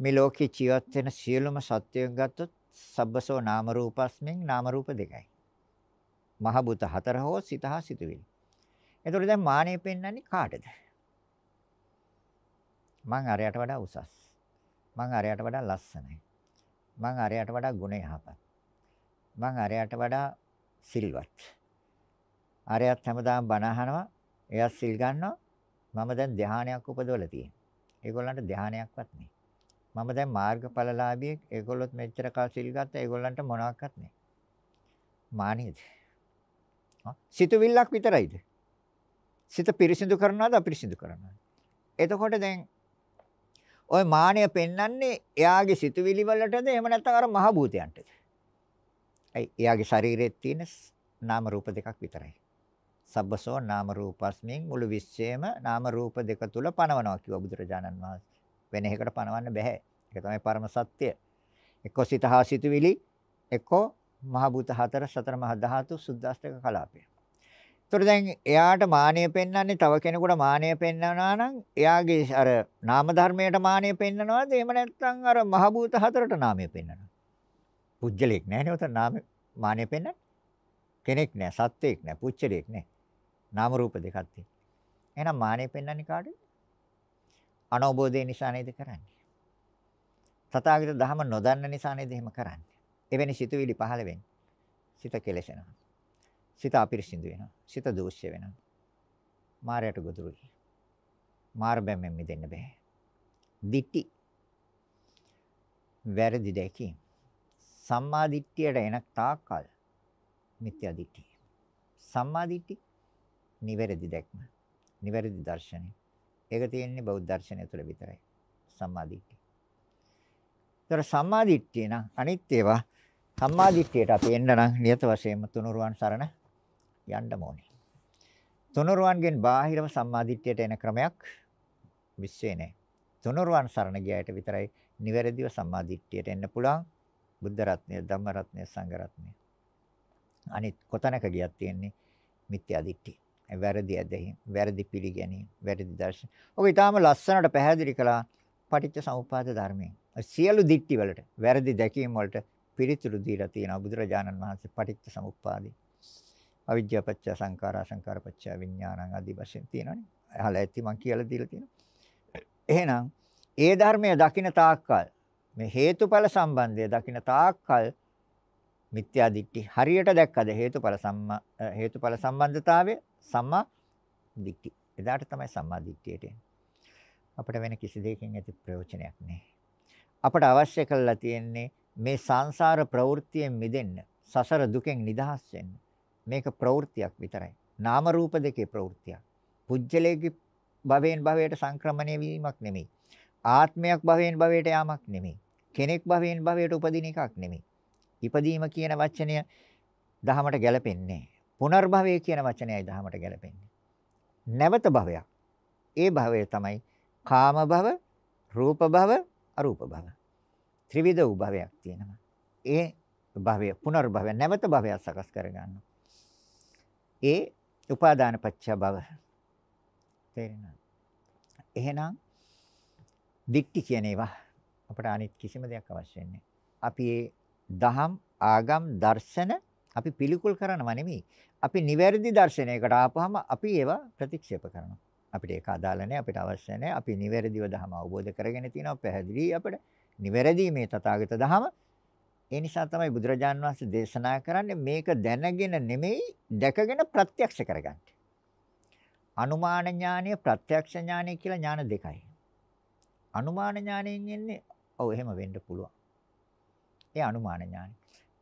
මේ ලෝකේ ජීවත් වෙන සියලුම සත්වයන් ගත්තොත් සබ්බසෝ නාම රූපස්මින් නාම රූප දෙකයි. මහ බුත හතර හෝ සිත හා සිතුවිලි. එතකොට දැන් මානෙ පෙන්වන්නේ කාටද? මං අරයට වඩා උසස්. මං අරයට වඩා ලස්සනයි. මං අරයට වඩා ගුණ යහපත්. මං අරයට වඩා සිල්වත්. අරයත් හැමදාම බණ අහනවා. එයත් සිල් ගන්නවා. මම දැන් ධානයක් උපදවලා තියෙනවා. ඒගොල්ලන්ට ධානයක්වත් නැහැ. මම දැන් මාර්ගඵලලාභියෙක්. ඒගොල්ලොත් මෙච්චර කල් සිල් ගත්තා. ඒගොල්ලන්ට මොනවත් නැහැ. මානියද? සිතුවිල්ලක් විතරයිද? සිත පිරිසිදු කරනවද අපිරිසිදු කරනවද? එතකොට දැන් ওই මානය පෙන්වන්නේ එයාගේ සිතුවිලි වලටද එහෙම නැත්නම් අර මහ භූතයන්ටද? ඇයි එයාගේ ශරීරයේ තියෙන නාම රූප දෙකක් විතරයි. සබ්බසෝ නාම රූපස්මින් මුළු විශ්වයේම නාම රූප දෙක තුල පනවනවා කිව්වා බුදුරජාණන් වහන්සේ. වෙන එකකට පනවන්න බෑ. ඒක තමයි පරම සත්‍ය. එක්ක සිත හා සිතුවිලි එක්ක මහ භූත හතර සතර මහ ධාතු සුද්දාස්තක කලාපය. ඒතර දැන් එයාට මානය පෙන්වන්නේ තව කෙනෙකුට මානය පෙන්වනවා නම් එයාගේ අර නාම ධර්මයට මානය පෙන්වනවාද එහෙම නැත්නම් අර මහ භූත හතරට නාමය පෙන්වනවා. පුජ්‍යලෙක් නැහැ නේ උතන නාම මානය පෙන්වන්නේ. කෙනෙක් නෑ සත්වෙක් නෑ පුච්චලෙක් නෑ. නාම රූප දෙකක් තියෙනවා. එහෙනම් මානය පෙන්වන්නේ කාටද? අනවබෝධය නිසා නේද කරන්නේ. තථාගත ධහම නොදන්න නිසා නේද එහෙම කරන්නේ. එවැනි සිතුවිලි පහළ වෙන්නේ. සිත කෙලෙසෙනවා. සිත අපිරිසිදු වෙනවා. සිත දෝෂ්‍ය වෙනවා. මායයට ගොදුරුයි. මාර බැම්මෙන් මිදෙන්න බෑ. දිටි වැරදි දැකීම. සම්මා දිට්ඨියට එන තාක්කල් මිත්‍යා දිට්ඨිය. සම්මා දිට්ඨි නිවැරදි දැක්ම. නිවැරදි දර්ශනය. ඒක තියෙන්නේ බෞද්ධ දර්ශනය තුළ විතරයි. සම්මා දිට්ඨිය. ඒතර සම්මා දිට්ඨිය නම් අනිත් ඒවා සම්මා දිට්ඨියට අපි එන්න නම් නියත වශයෙන්ම තුනුරුවන් සරණ යන්න ඕනේ. තුනුරුවන්ගෙන් බාහිරව සම්මා දිට්ඨියට එන ක්‍රමයක් විශ්වේ නැහැ. තුනුරුවන් සරණ ගියාට විතරයි නිවැරදිව සම්මා දිට්ඨියට එන්න පුළුවන්. බුද්ධ රත්නය, ධම්ම රත්නය, සංඝ රත්නය. අනිත් කොතැනක ගියත් තියෙන්නේ මිත්‍යා දිට්ඨිය. වැරදි ඇදහිම්, වැරදි පිළිගැනීම, වැරදි දර්ශන. ඔක ඊටාම ලස්සනට පැහැදිලි කළා පටිච්ච සමුප්පාද ධර්මයෙන්. සියලු දිට්ඨි වලට, වැරදි දැකීම් වලට පිළිතුරු දීලා තියෙනවා බුදුරජාණන් වහන්සේ පටිච්ච සමුප්පාදේ. අවිද්‍යාව පත්‍ය සංඛාරා සංඛාර පත්‍ය විඥානං ආදී වශයෙන් තියෙනවානේ. අහලා ඇති මං කියලා දීලා තියෙනවා. එහෙනම් ඒ ධර්මය දකින්න තාක්කල් මේ හේතුඵල සම්බන්ධය දකින්න තාක්කල් මිත්‍යා දිට්ඨි හරියට දැක්කද හේතුඵල සම්මා හේතුඵල සම්බන්ධතාවය සම්මා දිට්ඨි. එදාට තමයි සම්මා දිට්ඨියට එන්නේ. අපිට වෙන කිසි දෙයකින් ඇති ප්‍රයෝජනයක් නැහැ. අපට අවශ්‍ය කරලා තියෙන්නේ මේ සංසාර ප්‍රවෘත්තියෙන් මිදෙන්න, සසර දුකෙන් නිදහස් වෙන්න. මේක ප්‍රවෘත්තියක් විතරයි. නාම රූප දෙකේ ප්‍රවෘත්තියක්. පුජ්‍යලයේ භවයෙන් භවයට සංක්‍රමණය වීමක් නෙමෙයි. ආත්මයක් භවයෙන් භවයට යාමක් නෙමෙයි. කෙනෙක් භවයෙන් භවයට උපදින එකක් නෙමෙයි. ඉපදීම කියන වචනය දහමට ගැලපෙන්නේ පුනර්භවය කියන වචනයයි දහමට ගැලපෙන්නේ. නැවත භවයක්. ඒ භවය තමයි කාම භව, රූප භව, අරූප භව. ත්‍රිවිධ භවයක් තියෙනවා. ඒ භවය පුනර්භවය නැවත භවයක් සකස් කරගන්නවා. ඒ උපාදාන පත්‍ය භව. තේරෙනවද? එහෙනම් දික්ටි කියන ඒවා අපට අනිත් කිසිම දෙයක් අවශ්‍ය නැහැ. අපි ඒ දහම් ආගම් දර්ශන අපි පිළිකුල් කරනවා නෙමෙයි. අපි නිවැරදි දර්ශනයකට ආපුවම අපි ඒවා ප්‍රතික්ෂේප කරනවා. අපිට ඒක අදාළ නැහැ අපිට අවශ්‍ය නැහැ. අපි නිවැරදිව දහම අවබෝධ කරගෙන තියෙනවා පැහැදිලි අපිට. නිවැරදි මේ තථාගත දහම. ඒ නිසා තමයි බුදුරජාන් වහන්සේ දේශනා කරන්නේ මේක දැනගෙන නෙමෙයි දැකගෙන ප්‍රත්‍යක්ෂ කරගන්න. අනුමාන ඥානය ප්‍රත්‍යක්ෂ ඥානය කියලා ඥාන දෙකයි. අනුමාන ඥාණයෙන් එන්නේ ඔව් එහෙම වෙන්න පුළුවන්. ඒ අනුමාන ඥානය.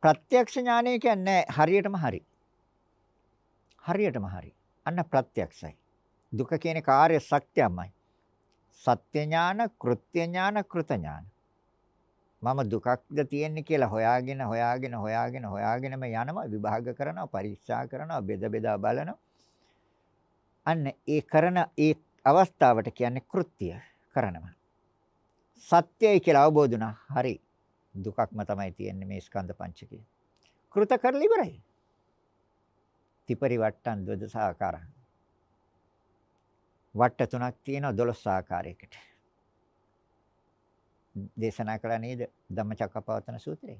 ප්‍රත්‍යක්ෂ ඥානය කියන්නේ හරියටම හරි. හරියටම හරි. අන්න ප්‍රත්‍යක්ෂයි. දුක කියන කාර්ය සත්‍යමයි. සත්‍ය ඥාන, කෘත්‍ය ඥාන, කෘත ඥාන. මම දුකක්ද තියෙන්නේ කියලා හොයාගෙන හොයාගෙන හොයාගෙන හොයාගෙනම යනවා විභාග කරනවා පරීක්ෂා කරනවා බෙද බෙදා බලනවා අන්න ඒ කරන ඒ අවස්ථාවට කියන්නේ කෘත්‍ය කරනවා සත්‍යයි කියලා අවබෝධ වුණා. හරි. දුකක්ම තමයි තියෙන්නේ මේ ස්කන්ධ පංචකය. කෘත කරලා ඉවරයි. ත්‍රිපරිවට්ටන් ද්වදස ආකාරං. වට්ට තුනක් තියෙනවා 12 ආකාරයකට. දේශනා කළා නේද ධම්මචක්කපවත්තන සූත්‍රයේ.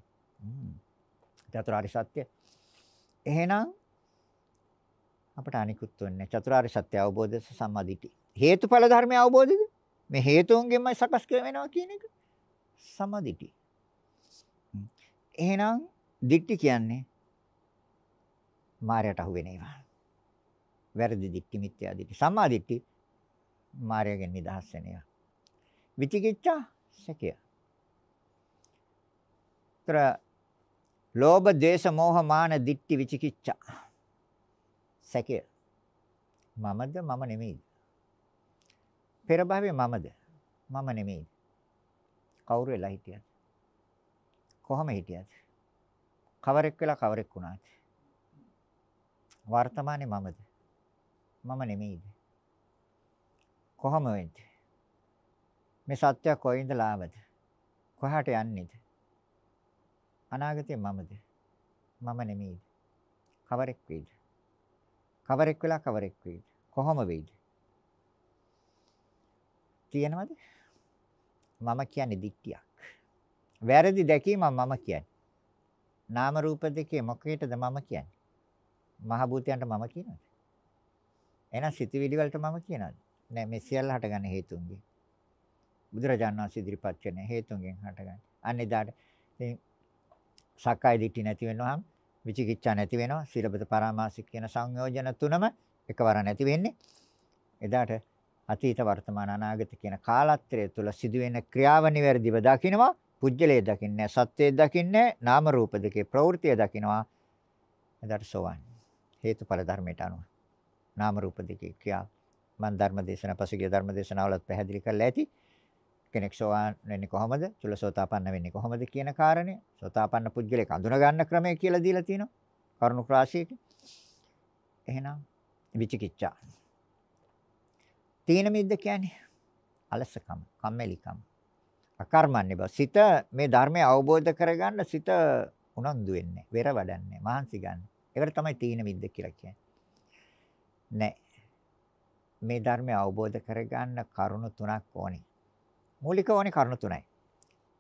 චතුරාර්ය සත්‍ය. එහෙනම් අපට අනිකුත් වෙන්නේ චතුරාර්ය සත්‍ය අවබෝධය සම්මාදිටි. හේතුඵල ධර්මය අවබෝධයද? මේ හේතුන්ගෙන්මයි සකස් වෙනවා කියන එක සමදිටි. එහෙනම් දිට්ටි කියන්නේ මායයට අහු වෙන ඒවා. වැරදි දිට්ටි මිත්‍යා දිට්ටි. සම්මා දිට්ටි මායයෙන් නිදහස් වෙන ඒවා. විචිකිච්ඡා සැකය. තර ලෝභ, ද්වේෂ, මෝහ, මාන, දිට්ටි, විචිකිච්ඡා. සැකය. මමද මම නෙමෙයි. පෙර භවයේ මමද? මම නෙමෙයි. කවුරු වෙලා හිටියද? කොහම හිටියද? කවරෙක් වෙලා කවරෙක් වුණාද? වර්තමානයේ මමද? මම නෙමෙයිද? කොහම වෙන්නේ? මේ සත්‍ය කොයින්ද ලාවද? කොහාට යන්නේද? අනාගතේ මමද? මම නෙමෙයිද? කවරෙක් වෙයිද? කවරෙක් වෙලා කවරෙක් වෙයිද? කොහොම වෙයිද? තියෙනවද? මම කියන්නේ දික්තියක්. වැරදි දැකීම මම කියන්නේ. නාම රූප දෙකේ මොකේටද මම කියන්නේ? මහ භූතයන්ට මම කියනවද? එහෙනම් සිතවිලි වලට මම කියනවද? නෑ මේ සියල්ල හටගන්න හේතුන්ගෙන්. බුදුරජාණන් වහන්සේ ඉදිරිපත් කරන හේතුන්ගෙන් හටගන්න. අන්න එදාට ඉතින් සක්කාය දිට්ඨි නැති වෙනවහම විචිකිච්ඡා නැති වෙනවා. සීලබත පරාමාසික කියන සංයෝජන තුනම එකවර නැති වෙන්නේ. එදාට අතීත වර්තමාන අනාගත කියන කාලත්‍රය තුළ සිදුවෙන ක්‍රියාව නිවැරදිව දකිනවා. පුජ්‍යලයේ දකින්නේ සත්‍යයේ දකින්නේ නාම රූප දෙකේ ප්‍රවෘතිය දකිනවා. එදාට සෝවන්. හේතුඵල ධර්මයට අනුව. නාම රූප දෙකේ ක්‍රියාව. මන් ධර්ම දේශනා පසුගිය ධර්ම දේශනාවලත් පැහැදිලි කරලා ඇති. කෙනෙක් සෝවාන් වෙන්නේ කොහොමද? චුල්ලසෝතාපන්න වෙන්නේ කොහොමද කියන කාරණය. සෝතාපන්න පුද්ගලයෙක් අඳුන ගන්න ක්‍රමය කියලා දීලා තියෙනවා. කරුණු රාශියක. එහෙනම් විචිකිච්ඡා. තීන මිද්ද කියන්නේ අලසකම, කම්මැලිකම, අකර්මන්නේ බව. සිත මේ ධර්මය අවබෝධ කරගන්න සිත උනන්දු වෙන්නේ, වෙර වඩන්නේ, මහන්සි ගන්න. ඒකට තමයි තීන මිද්ද කියලා කියන්නේ. නෑ. මේ ධර්මය අවබෝධ කරගන්න කරුණු තුනක් ඕනේ. මූලික ඕනේ කරුණු තුනයි.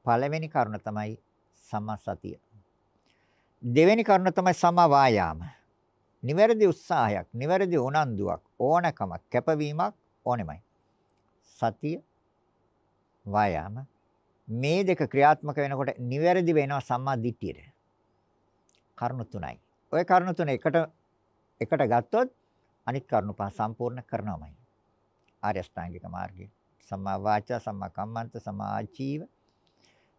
පළවෙනි කරුණ තමයි සම්මා සතිය. දෙවෙනි කරුණ තමයි සම්මා වායාම. නිවැරදි උත්සාහයක්, නිවැරදි උනන්දුවක්, ඕනකමක්, කැපවීමක් ඕනෙමයි. සතිය වායාම මේ දෙක ක්‍රියාත්මක වෙනකොට නිවැරදි වෙනවා සම්මා දිට්ඨියට. කරුණු තුනයි. ওই කරුණු තුන එකට එකට ගත්තොත් අනිත් කරුණු පහ සම්පූර්ණ කරනවාමයි. ආර්ය අෂ්ටාංගික මාර්ගය. සම්මා වාචා සම්මා කම්මන්ත සම්මා ආජීව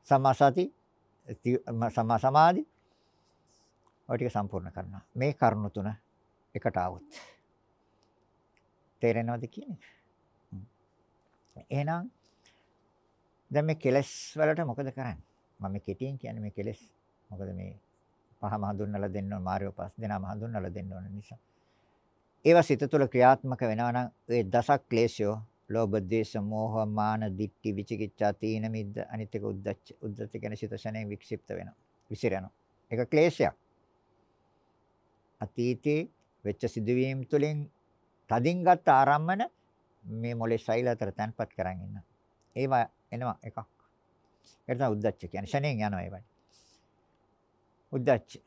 සම්මා සති සම්මා සමාධි. ඔය ටික සම්පූර්ණ කරනවා. මේ කරුණු තුන එකට આવොත්. තේරෙනවද කියන්නේ? එහෙනම් දැන් මේ කෙලස් වලට මොකද කරන්නේ? මම මේ කෙටියෙන් කියන්නේ මේ කෙලස්. මොකද මේ පහම හඳුන්වලා දෙන්න ඕන මාර්ගය පස් දෙනාම හඳුන්වලා දෙන්න ඕන නිසා. ඒවා සිත තුළ ක්‍රියාත්මක වෙනවා නම් ඒ දසක් ක්ලේශයෝ ලෝභ, ද්වේෂ, මෝහ, මාන, දික්ටි, විචිකිච්ඡා, තීන මිද්ද, අනිත් එක උද්දච්ච. උද්දච්ච කියන්නේ සිත ශරණයෙන් වික්ෂිප්ත වෙනවා. විසිරෙනවා. ඒක ක්ලේශයක්. අතීතේ වෙච්ච සිදුවීම් තුළින් තදින් ගත්ත ආරම්මන මේ මොලේ ශෛල අතර තැන්පත් කරන් ඉන්න. ඒවා එනවා එකක්. ඒක තමයි උද්දච්ච කියන්නේ. ශරණයෙන් යනවා ඒවා. උද්දච්ච.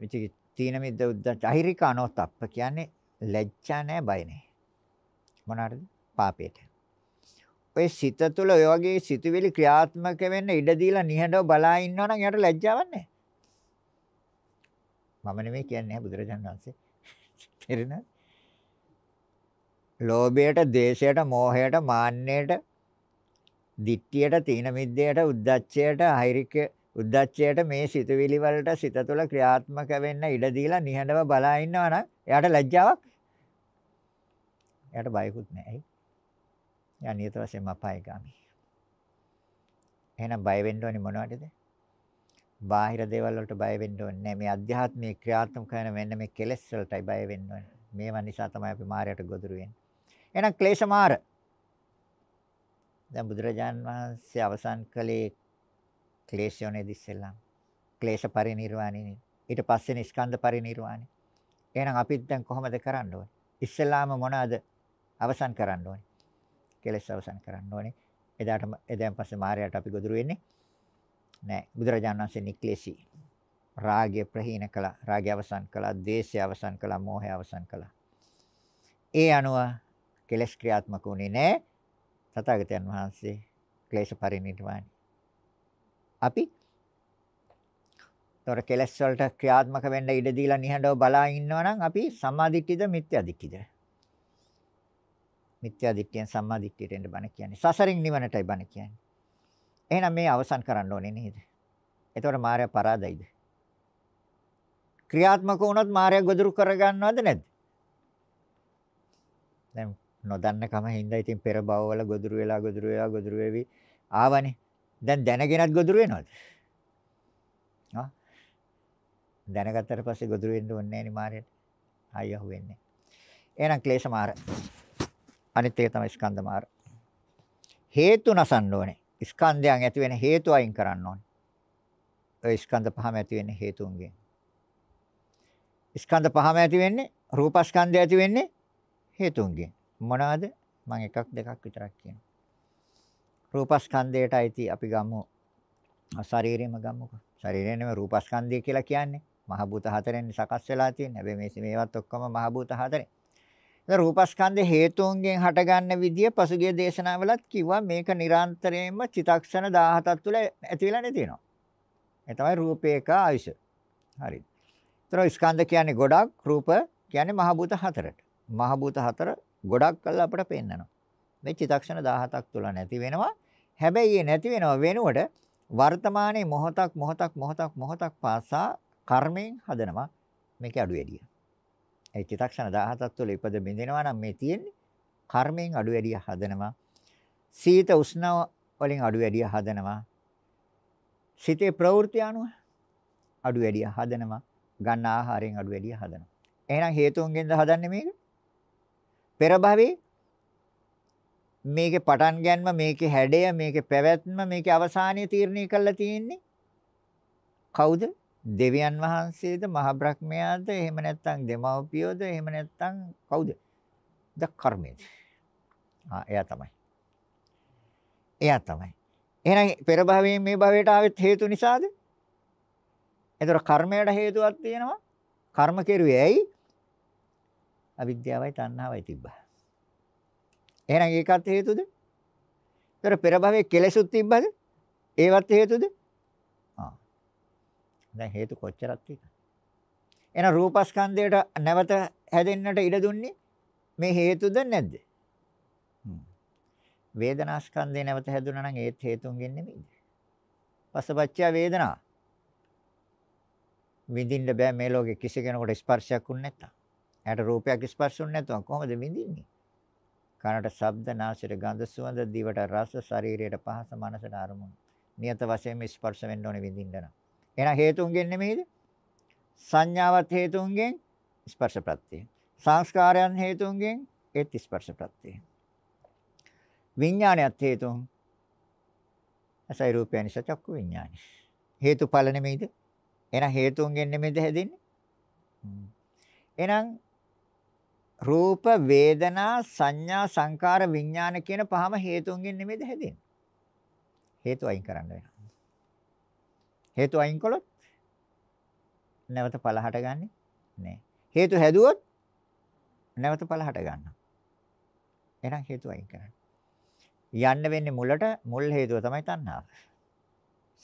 විචිකිච්ඡා, තීන මිද්ද, උද්දච්ච, අහිරිකා නොතප්ප කියන්නේ ලැජ්ජා නැහැ බය නැහැ. මොනවාද? පාපයට. ඔය සිත තුළ ඔය වගේ සිතුවිලි ක්‍රියාත්මක වෙන්න ඉඩ දීලා නිහඬව බලා ඉන්නවා නම් එයාට ලැජ්ජාවක් නැහැ. මම නෙමෙයි කියන්නේ බුදුරජාණන් වහන්සේ. තේරෙනවද? ලෝභයට, දේශයට, මෝහයට, මාන්නයට, දිට්ඨියට, තීන මිද්දයට, උද්ධච්චයට, අහිරික උද්දච්චයට මේ සිතුවිලි වලට සිත තුළ ක්‍රියාත්මක වෙන්න ඉඩ දීලා නිහඬව බලා ඉන්නවා නම් එයාට ලැජ්ජාවක් එයාට බයකුත් නැහැ. යා නියත වශයෙන්ම අපායගාමි. එහෙනම් බය වෙන්න ඕනේ මොනවටද? බාහිර දේවල් වලට බය වෙන්න ඕනේ නැහැ. මේ අධ්‍යාත්මික ක්‍රියාත්මක කරන මෙන්න මේ කෙලෙස් වලටයි බය වෙන්න ඕනේ. මේවා නිසා තමයි අපි මායයට ගොදුරු වෙන්නේ. එහෙනම් ක්ලේශ මාර. දැන් බුදුරජාන් වහන්සේ අවසන් කළේ ක්ලේශයෝනේ දිස්සෙල්ලම්. ක්ලේශ පරිණිරවාණේ ඊට පස්සේ ස්කන්ධ පරිණිරවාණේ. එහෙනම් අපිත් දැන් කොහොමද කරන්න ඕනේ? ඉස්සෙල්ලාම මොනවද අවසන් කරන්න ඕනේ? කෙලෙස් අවසන් කරන්න ඕනේ. එදාට එදාන් පස්සේ මායයට අපි ගොදුරු වෙන්නේ නෑ. බුදුරජාණන් වහන්සේ නික්ලේශී රාගය ප්‍රහීන කළා. රාගය අවසන් කළා. ද්වේෂය අවසන් කළා. මෝහය අවසන් කළා. ඒ අනුව කෙලෙස් ක්‍රියාත්මක වුණේ නෑ. තථාගතයන් වහන්සේ ක්ලේශ පරිණිරවාණි. අපි තොර කෙලස් වලට ක්‍රියාත්මක වෙන්න ඉඩ දීලා නිහඬව බලා ඉන්නවා නම් අපි සම්මාදිට්ඨිද මිත්‍යාදිට්ඨිද මිත්‍යා දිට්ඨියෙන් සම්මා දිට්ඨියට එන්න බණ කියන්නේ. සසරින් නිවනටයි බණ කියන්නේ. එහෙනම් මේ අවසන් කරන්න ඕනේ නේද? එතකොට මායя පරාදයිද? ක්‍රියාත්මක වුණොත් මායя ගොදුරු කරගන්නවද නැද්ද? දැන් නොදන්න කම හින්දා ඉතින් පෙර භවවල ගොදුරු වෙලා ගොදුරු වෙලා ගොදුරු වෙවි ආවනේ. දැන් දැනගෙනත් ගොදුරු වෙනවද? ආ දැනගත්තට පස්සේ ගොදුරු වෙන්න ඕනේ නෑනේ මායයට. ආයෙ අහුවෙන්නේ. එහෙනම් ක්ලේශ මාර අනිත් එක තමයි ස්කන්ධ මාර්ග. හේතු නසන්න ඕනේ. ස්කන්ධයන් ඇති වෙන හේතු අයින් කරන්න ඕනේ. ඔය ස්කන්ධ පහම ඇති වෙන්නේ හේතුන්ගෙන්. ස්කන්ධ පහම ඇති වෙන්නේ රූපස්කන්ධය ඇති වෙන්නේ හේතුන්ගෙන්. මොනවාද? මම එකක් දෙකක් විතරක් කියනවා. රූපස්කන්ධයට අයිති අපි ගමු ශරීරෙම ගමුකෝ. ශරීරය නෙමෙයි රූපස්කන්ධය කියලා කියන්නේ. මහ භූත හතරෙන් සකස් වෙලා තියෙන්නේ. හැබැයි මේ මේවත් ඔක්කොම මහ භූත හතරෙන්. ඒ රූපස්කන්ධ හේතුන්ගෙන් හටගන්න විදිය පසුගිය දේශනාවලත් කිව්වා මේක නිරන්තරයෙන්ම චිතක්ෂණ 17ක් තුළ ඇති වෙලා නැති වෙනවා. ඒ තමයි රූපේක ආයුෂ. හරිද? ඒතර ස්කන්ධ කියන්නේ ගොඩක් රූප කියන්නේ මහ භූත හතරට. මහ භූත හතර ගොඩක් කළා අපිට පෙන්නනවා. මේ චිතක්ෂණ 17ක් තුල නැති වෙනවා. හැබැයි ඒ නැති වෙනව වෙනුවට වර්තමානයේ මොහොතක් මොහොතක් මොහොතක් මොහොතක් පාසා කර්මයෙන් හදනවා මේක අඩු වැඩිය. ඒ චිතක්ෂණ 17ක් තුළ ඉපද බින්දිනවා නම් මේ තියෙන්නේ කර්මයෙන් අඩු වැඩිය හදනවා. සීත උෂ්ණ වලින් අඩු වැඩිය හදනවා. සිතේ ප්‍රවෘත්ති අනුව අඩු වැඩිය හදනවා. ගන්න ආහාරයෙන් අඩු වැඩිය හදනවා. එහෙනම් හේතුන්ගෙන්ද හදන්නේ මේක? පෙර භවයේ මේකේ පටන් ගැනීම මේකේ හැඩය මේකේ පැවැත්ම මේකේ අවසානය තීරණය කරලා තියෙන්නේ කවුද? දෙවියන් වහන්සේද මහ බ්‍රහ්මයාද එහෙම නැත්නම් දෙමව්පියෝද එහෙම නැත්නම් කවුද? ද කර්මයේද? ආ එයා තමයි. එයා තමයි. එහෙනම් පෙර භවයෙන් මේ භවයට ආවෙත් හේතු නිසාද? ඒතර කර්මයට හේතුවක් තියෙනවා. කර්ම කෙරුවේ ඇයි? අවිද්‍යාවයි තණ්හාවයි තිබ්බා. එහෙනම් ඒකත් හේතුද? ඒතර පෙර භවයේ කෙලෙසුත් තිබ්බද? ඒවත් හේතුද? දැන් හේතු කොච්චරක් තියෙනවද? එහෙනම් රූපස්කන්ධයට නැවත හැදෙන්නට ඉඩ දුන්නේ මේ හේතුද නැද්ද? වේදනාස්කන්ධය නැවත හැදුනා නම් ඒත් හේතුන්ගෙන් නෙමෙයිද? පසපච්චය වේදනා. විඳින්න බෑ මේ ලෝකේ කිසි කෙනෙකුට ස්පර්ශයක් වුනේ නැත්තම්. ඇයට රූපයක් ස්පර්ශ වුනේ නැත්නම් කොහොමද විඳින්නේ? කනට ශබ්ද, නාසයට ගඳ සුවඳ, දිවට රස, ශරීරයට පහස, මනසට අරමුණු. නියත වශයෙන්ම ස්පර්ශ වෙන්න ඕනේ විඳින්න නම්. එහෙනම් හේතුන්ගෙන් නෙමෙයිද? සංඥාවත් හේතුන්ගෙන් ස්පර්ශ ප්‍රත්‍යය. සංස්කාරයන් හේතුන්ගෙන් ඒත් ස්පර්ශ ප්‍රත්‍යය. විඥානයත් හේතුන් අසයි රූපය නිසා චක්කු විඥානි. හේතුඵල නෙමෙයිද? එහෙනම් හේතුන්ගෙන් නෙමෙයිද හැදෙන්නේ? එහෙනම් රූප වේදනා සංඥා සංකාර විඥාන කියන පහම හේතුන්ගෙන් නෙමෙයිද හැදෙන්නේ? හේතු අයින් කරන්න වෙනවා. හේතු අයින් කළොත් නැවත ඵල හටගන්නේ නැහැ. හේතු හැදුවොත් නැවත ඵල හට ගන්නවා. එහෙනම් හේතු අයින් කරන්න. යන්න වෙන්නේ මුලට මුල් හේතුව තමයි තණ්හාව.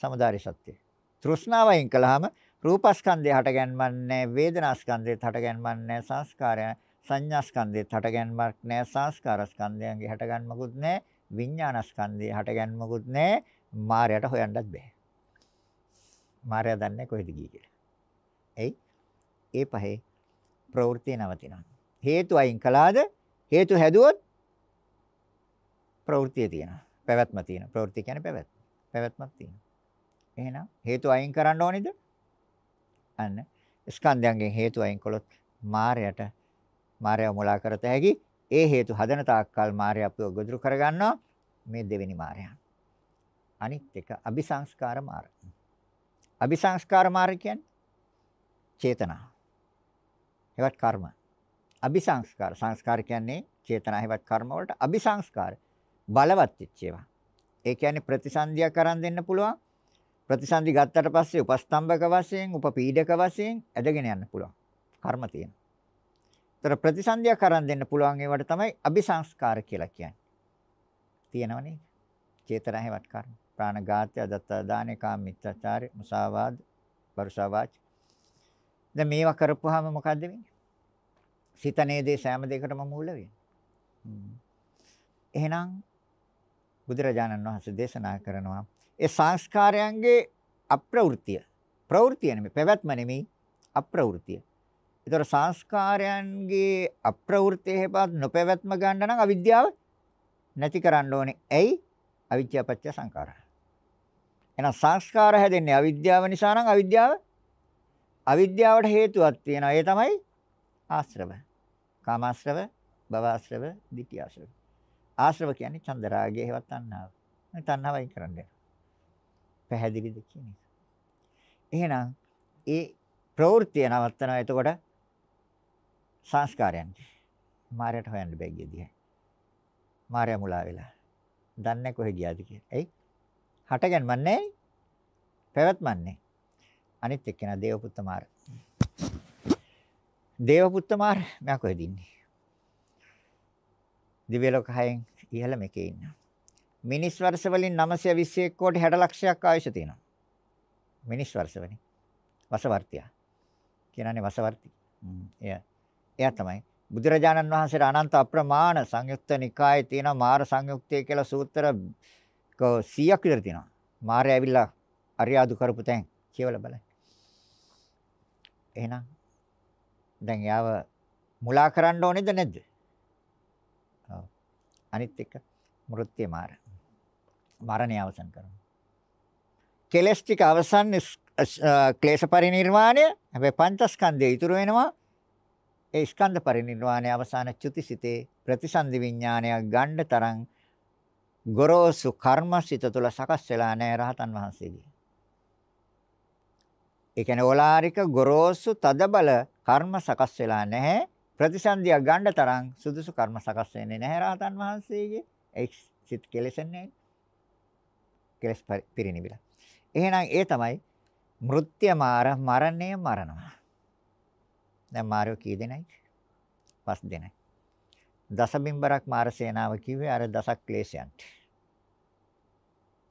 සමුදාය සත්‍යය. තෘෂ්ණාව අයින් කළාම රූපස්කන්ධය හටගන්මන්නේ වේදනාස්කන්ධයත් හටගන්මන්නේ සංස්කාරය සංඥාස්කන්ධයත් හටගන්මක් නැහැ සංස්කාරස්කන්ධයන්ගේ හටගන්මකුත් නැහැ විඥානස්කන්ධය හටගන්මකුත් නැහැ මායයට හොයන්නත් බෑ මායя දන්නේ කොහෙද ගියේ කියලා. එයි ඒ පහේ ප්‍රවෘත්ති නවතිනවා. හේතු අයින් කළාද? හේතු හැදුවොත් ප්‍රවෘත්තිය තියෙනවා. පැවැත්ම තියෙනවා. ප්‍රවෘත්ති කියන්නේ පැවැත්ම. පැවැත්මක් තියෙනවා. එහෙනම් හේතු අයින් කරන්න ඕනේද? අන්න. ස්කන්ධයන්ගෙන් හේතු අයින් කළොත් මායයට මායව මුලා කරත හැකි ඒ හේතු හදන තාක්කල් මායය අපිව ගොදුරු කරගන්නවා මේ දෙවෙනි මායය. අනිත් එක අபிසංස්කාර මාර්ග. අபிසංස්කාර මාර්ගය කියන්නේ චේතනා. ඒවත් කර්ම. අபிසංස්කාර සංස්කාර කියන්නේ චේතනා හේවත් කර්ම වලට අபிසංස්කාර බලවත් වෙච්ච ඒවා. ඒ කියන්නේ ප්‍රතිසන්දිය කරන් දෙන්න පුළුවන්. ප්‍රතිසන්දි ගත්තට පස්සේ උපස්තම්භක වශයෙන්, උපපීඩක වශයෙන් ඇදගෙන යන්න පුළුවන්. කර්ම තියෙනවා. ඒතර ප්‍රතිසන්දිය කරන් දෙන්න පුළුවන් ඒවට තමයි අபிසංස්කාර කියලා කියන්නේ. තියෙනවනේ. චේතනා හේවත් කර්ම. ප්‍රාණඝාතය, දත්ත දානේ, කාමීත්‍යාචාරය, මුසාවාද, වරුසාවාච. දැන් මේවා කරපුවාම මොකද්ද වෙන්නේ? සිත නේදේ සෑම දෙයකටම මූල වෙන්නේ. එහෙනම් බුදුරජාණන් වහන්සේ දේශනා කරනවා ඒ සංස්කාරයන්ගේ අප්‍රවෘත්තිය. ප්‍රවෘත්තිය නෙමෙයි, පැවැත්ම නෙමෙයි, අප්‍රවෘත්තිය. ඒතර සංස්කාරයන්ගේ අප්‍රවෘත්තිය හැපත් නොපැවැත්ම ගන්න නම් අවිද්‍යාව නැති කරන්න ඕනේ. ඇයි? අවිද්‍යාව පත්‍ය සංකාරය. එහෙනම් සංස්කාර හැදෙන්නේ අවිද්‍යාව නිසා නම් අවිද්‍යාව අවිද්‍යාවට හේතුවක් තියෙනවා. ඒ තමයි ආශ්‍රව. කාමාශ්‍රව, භවආශ්‍රව, ditthියාශ්‍රව. ආශ්‍රව කියන්නේ චන්දරාගය හේවත් තණ්හාව. තණ්හාවයි කරන්නේ. පැහැදිලිද කියන එක. එහෙනම් ඒ ප්‍රවෘත්තිය නවත්තනවා. එතකොට සංස්කාරයන්. මායයට හොයන්න බෑ ගියදී. මායя මුලා වෙලා. දන්නේ කොහෙ ගියාද කියලා. එයි. හටගන්මන්නේ නැහැ. පැවැත්මන්නේ. අනිත් එක්කෙනා දේවපුත්ත මාර. දේවපුත්ත මාර මම කොහෙද ඉන්නේ? දිව්‍ය ලෝක හයෙන් ඉහළ මේකේ ඉන්නවා. මිනිස් වර්ෂ වලින් 921 කෝටි 60 ලක්ෂයක් ආයුෂ තියෙනවා. මිනිස් වර්ෂ වලින්. වසවර්තිය. කියනනේ වසවර්ති. එයා එයා තමයි බුදුරජාණන් වහන්සේට අනන්ත අප්‍රමාණ සංයුක්ත නිකායේ තියෙන මාර සංයුක්තය කියලා සූත්‍ර 100ක් විතර තියෙනවා. මාරය ඇවිල්ලා අරියාදු කරපු තැන් කියවලා බලන්න. එහෙනම් දැන් යාව මුලා කරන්න ඕනේද නැද්ද? ඔව්. අනිත් එක මෘත්‍ය මාර. මරණය අවසන් කරනවා. කෙලස් ටික අවසන් ක්ලේශ පරිණිරවාණය හැබැයි පංචස්කන්ධය ඉතුරු වෙනවා. ඒ ස්කන්ධ පරිණිරවාණය අවසාන චුතිසිතේ ප්‍රතිසන්දි විඥානයක් ගන්න තරම් ගොරෝසු කර්මසිත තුළ සකස් වෙලා නැහැ රහතන් වහන්සේගේ. ඒ කියන්නේ ඕලාරික ගොරෝසු තදබල කර්ම සකස් වෙලා නැහැ. ප්‍රතිසන්දියක් ගන්න තරම් සුදුසු කර්ම සකස් වෙන්නේ නැහැ රහතන් වහන්සේගේ. ඒ සිත් කෙලෙසන්නේ කෙලස් පිරිනිවිලා. එහෙනම් ඒ තමයි මෘත්‍ය මාර මරණය මරනවා. දැන් මාරෝ කී දෙනයිද? පස් දෙනයි. දසබිම්බරක් මාර සේනාව කිව්වේ අර දසක් ක්ලේශයන්ට.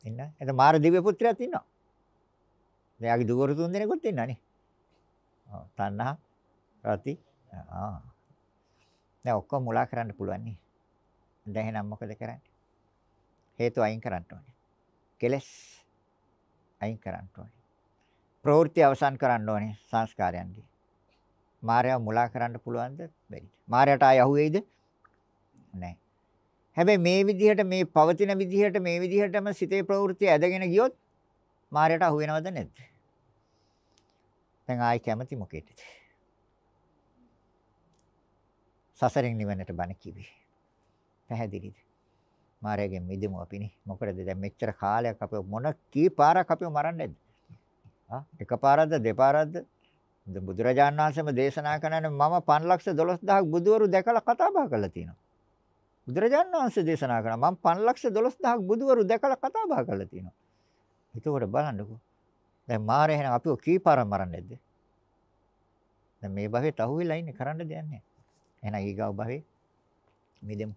ඉන්න. එතන මාර දිව්‍ය පුත්‍රයාත් ඉන්නවා. දැන් යාගේ දුවරු තුන් දෙනෙකුත් ඉන්නනේ. ඔව් තණ්හා රති ආ. දැන් ඔක්කොම මුලා කරන්න පුළුවන් නේ. දැන් එහෙනම් මොකද කරන්නේ? හේතු අයින් කරන්න ඕනේ. කෙලස් අයින් කරන්න ඕනේ. ප්‍රවෘත්ති අවසන් කරන්න ඕනේ සංස්කාරයන්ගේ. මායя මුලා කරන්න පුළුවන්ද? බැරිද? මායයට ආය අහුවේද? නැහැ. හැබැයි මේ විදිහට මේ පවතින විදිහට මේ විදිහටම සිතේ ප්‍රවෘත්ති ඇදගෙන ගියොත් මායයට අහු වෙනවද නැද්ද? දැන් ආයි කැමති මොකේද? සසරින් නිවනට බණ කිව්වේ. පැහැදිලිද? මායයෙන් මිදෙමු අපිනේ. මොකටද දැන් මෙච්චර කාලයක් අපේ මොන කී පාරක් අපිව මරන්නේ නැද්ද? ආ එකපාරක්ද දෙපාරක්ද? බුදුරජාණන් වහන්සේම දේශනා කරනනේ මම 512000ක් බුදවරු දැකලා කතා බහ කරලා තියෙනවා. බුදුරජාණන් වහන්සේ දේශනා කරා මම 512000ක් බුදවරු දැකලා කතා බහ කරලා තියෙනවා. එතකොට බලන්නකෝ. දැන් මාරේ එහෙනම් අපිව කී පාරක් මරන්නේ නැද්ද? දැන් මේ භවෙත් අහුවෙලා ඉන්නේ කරන්න දෙයක් නැහැ. එහෙනම් ඊගාව භවේ මිදෙමු.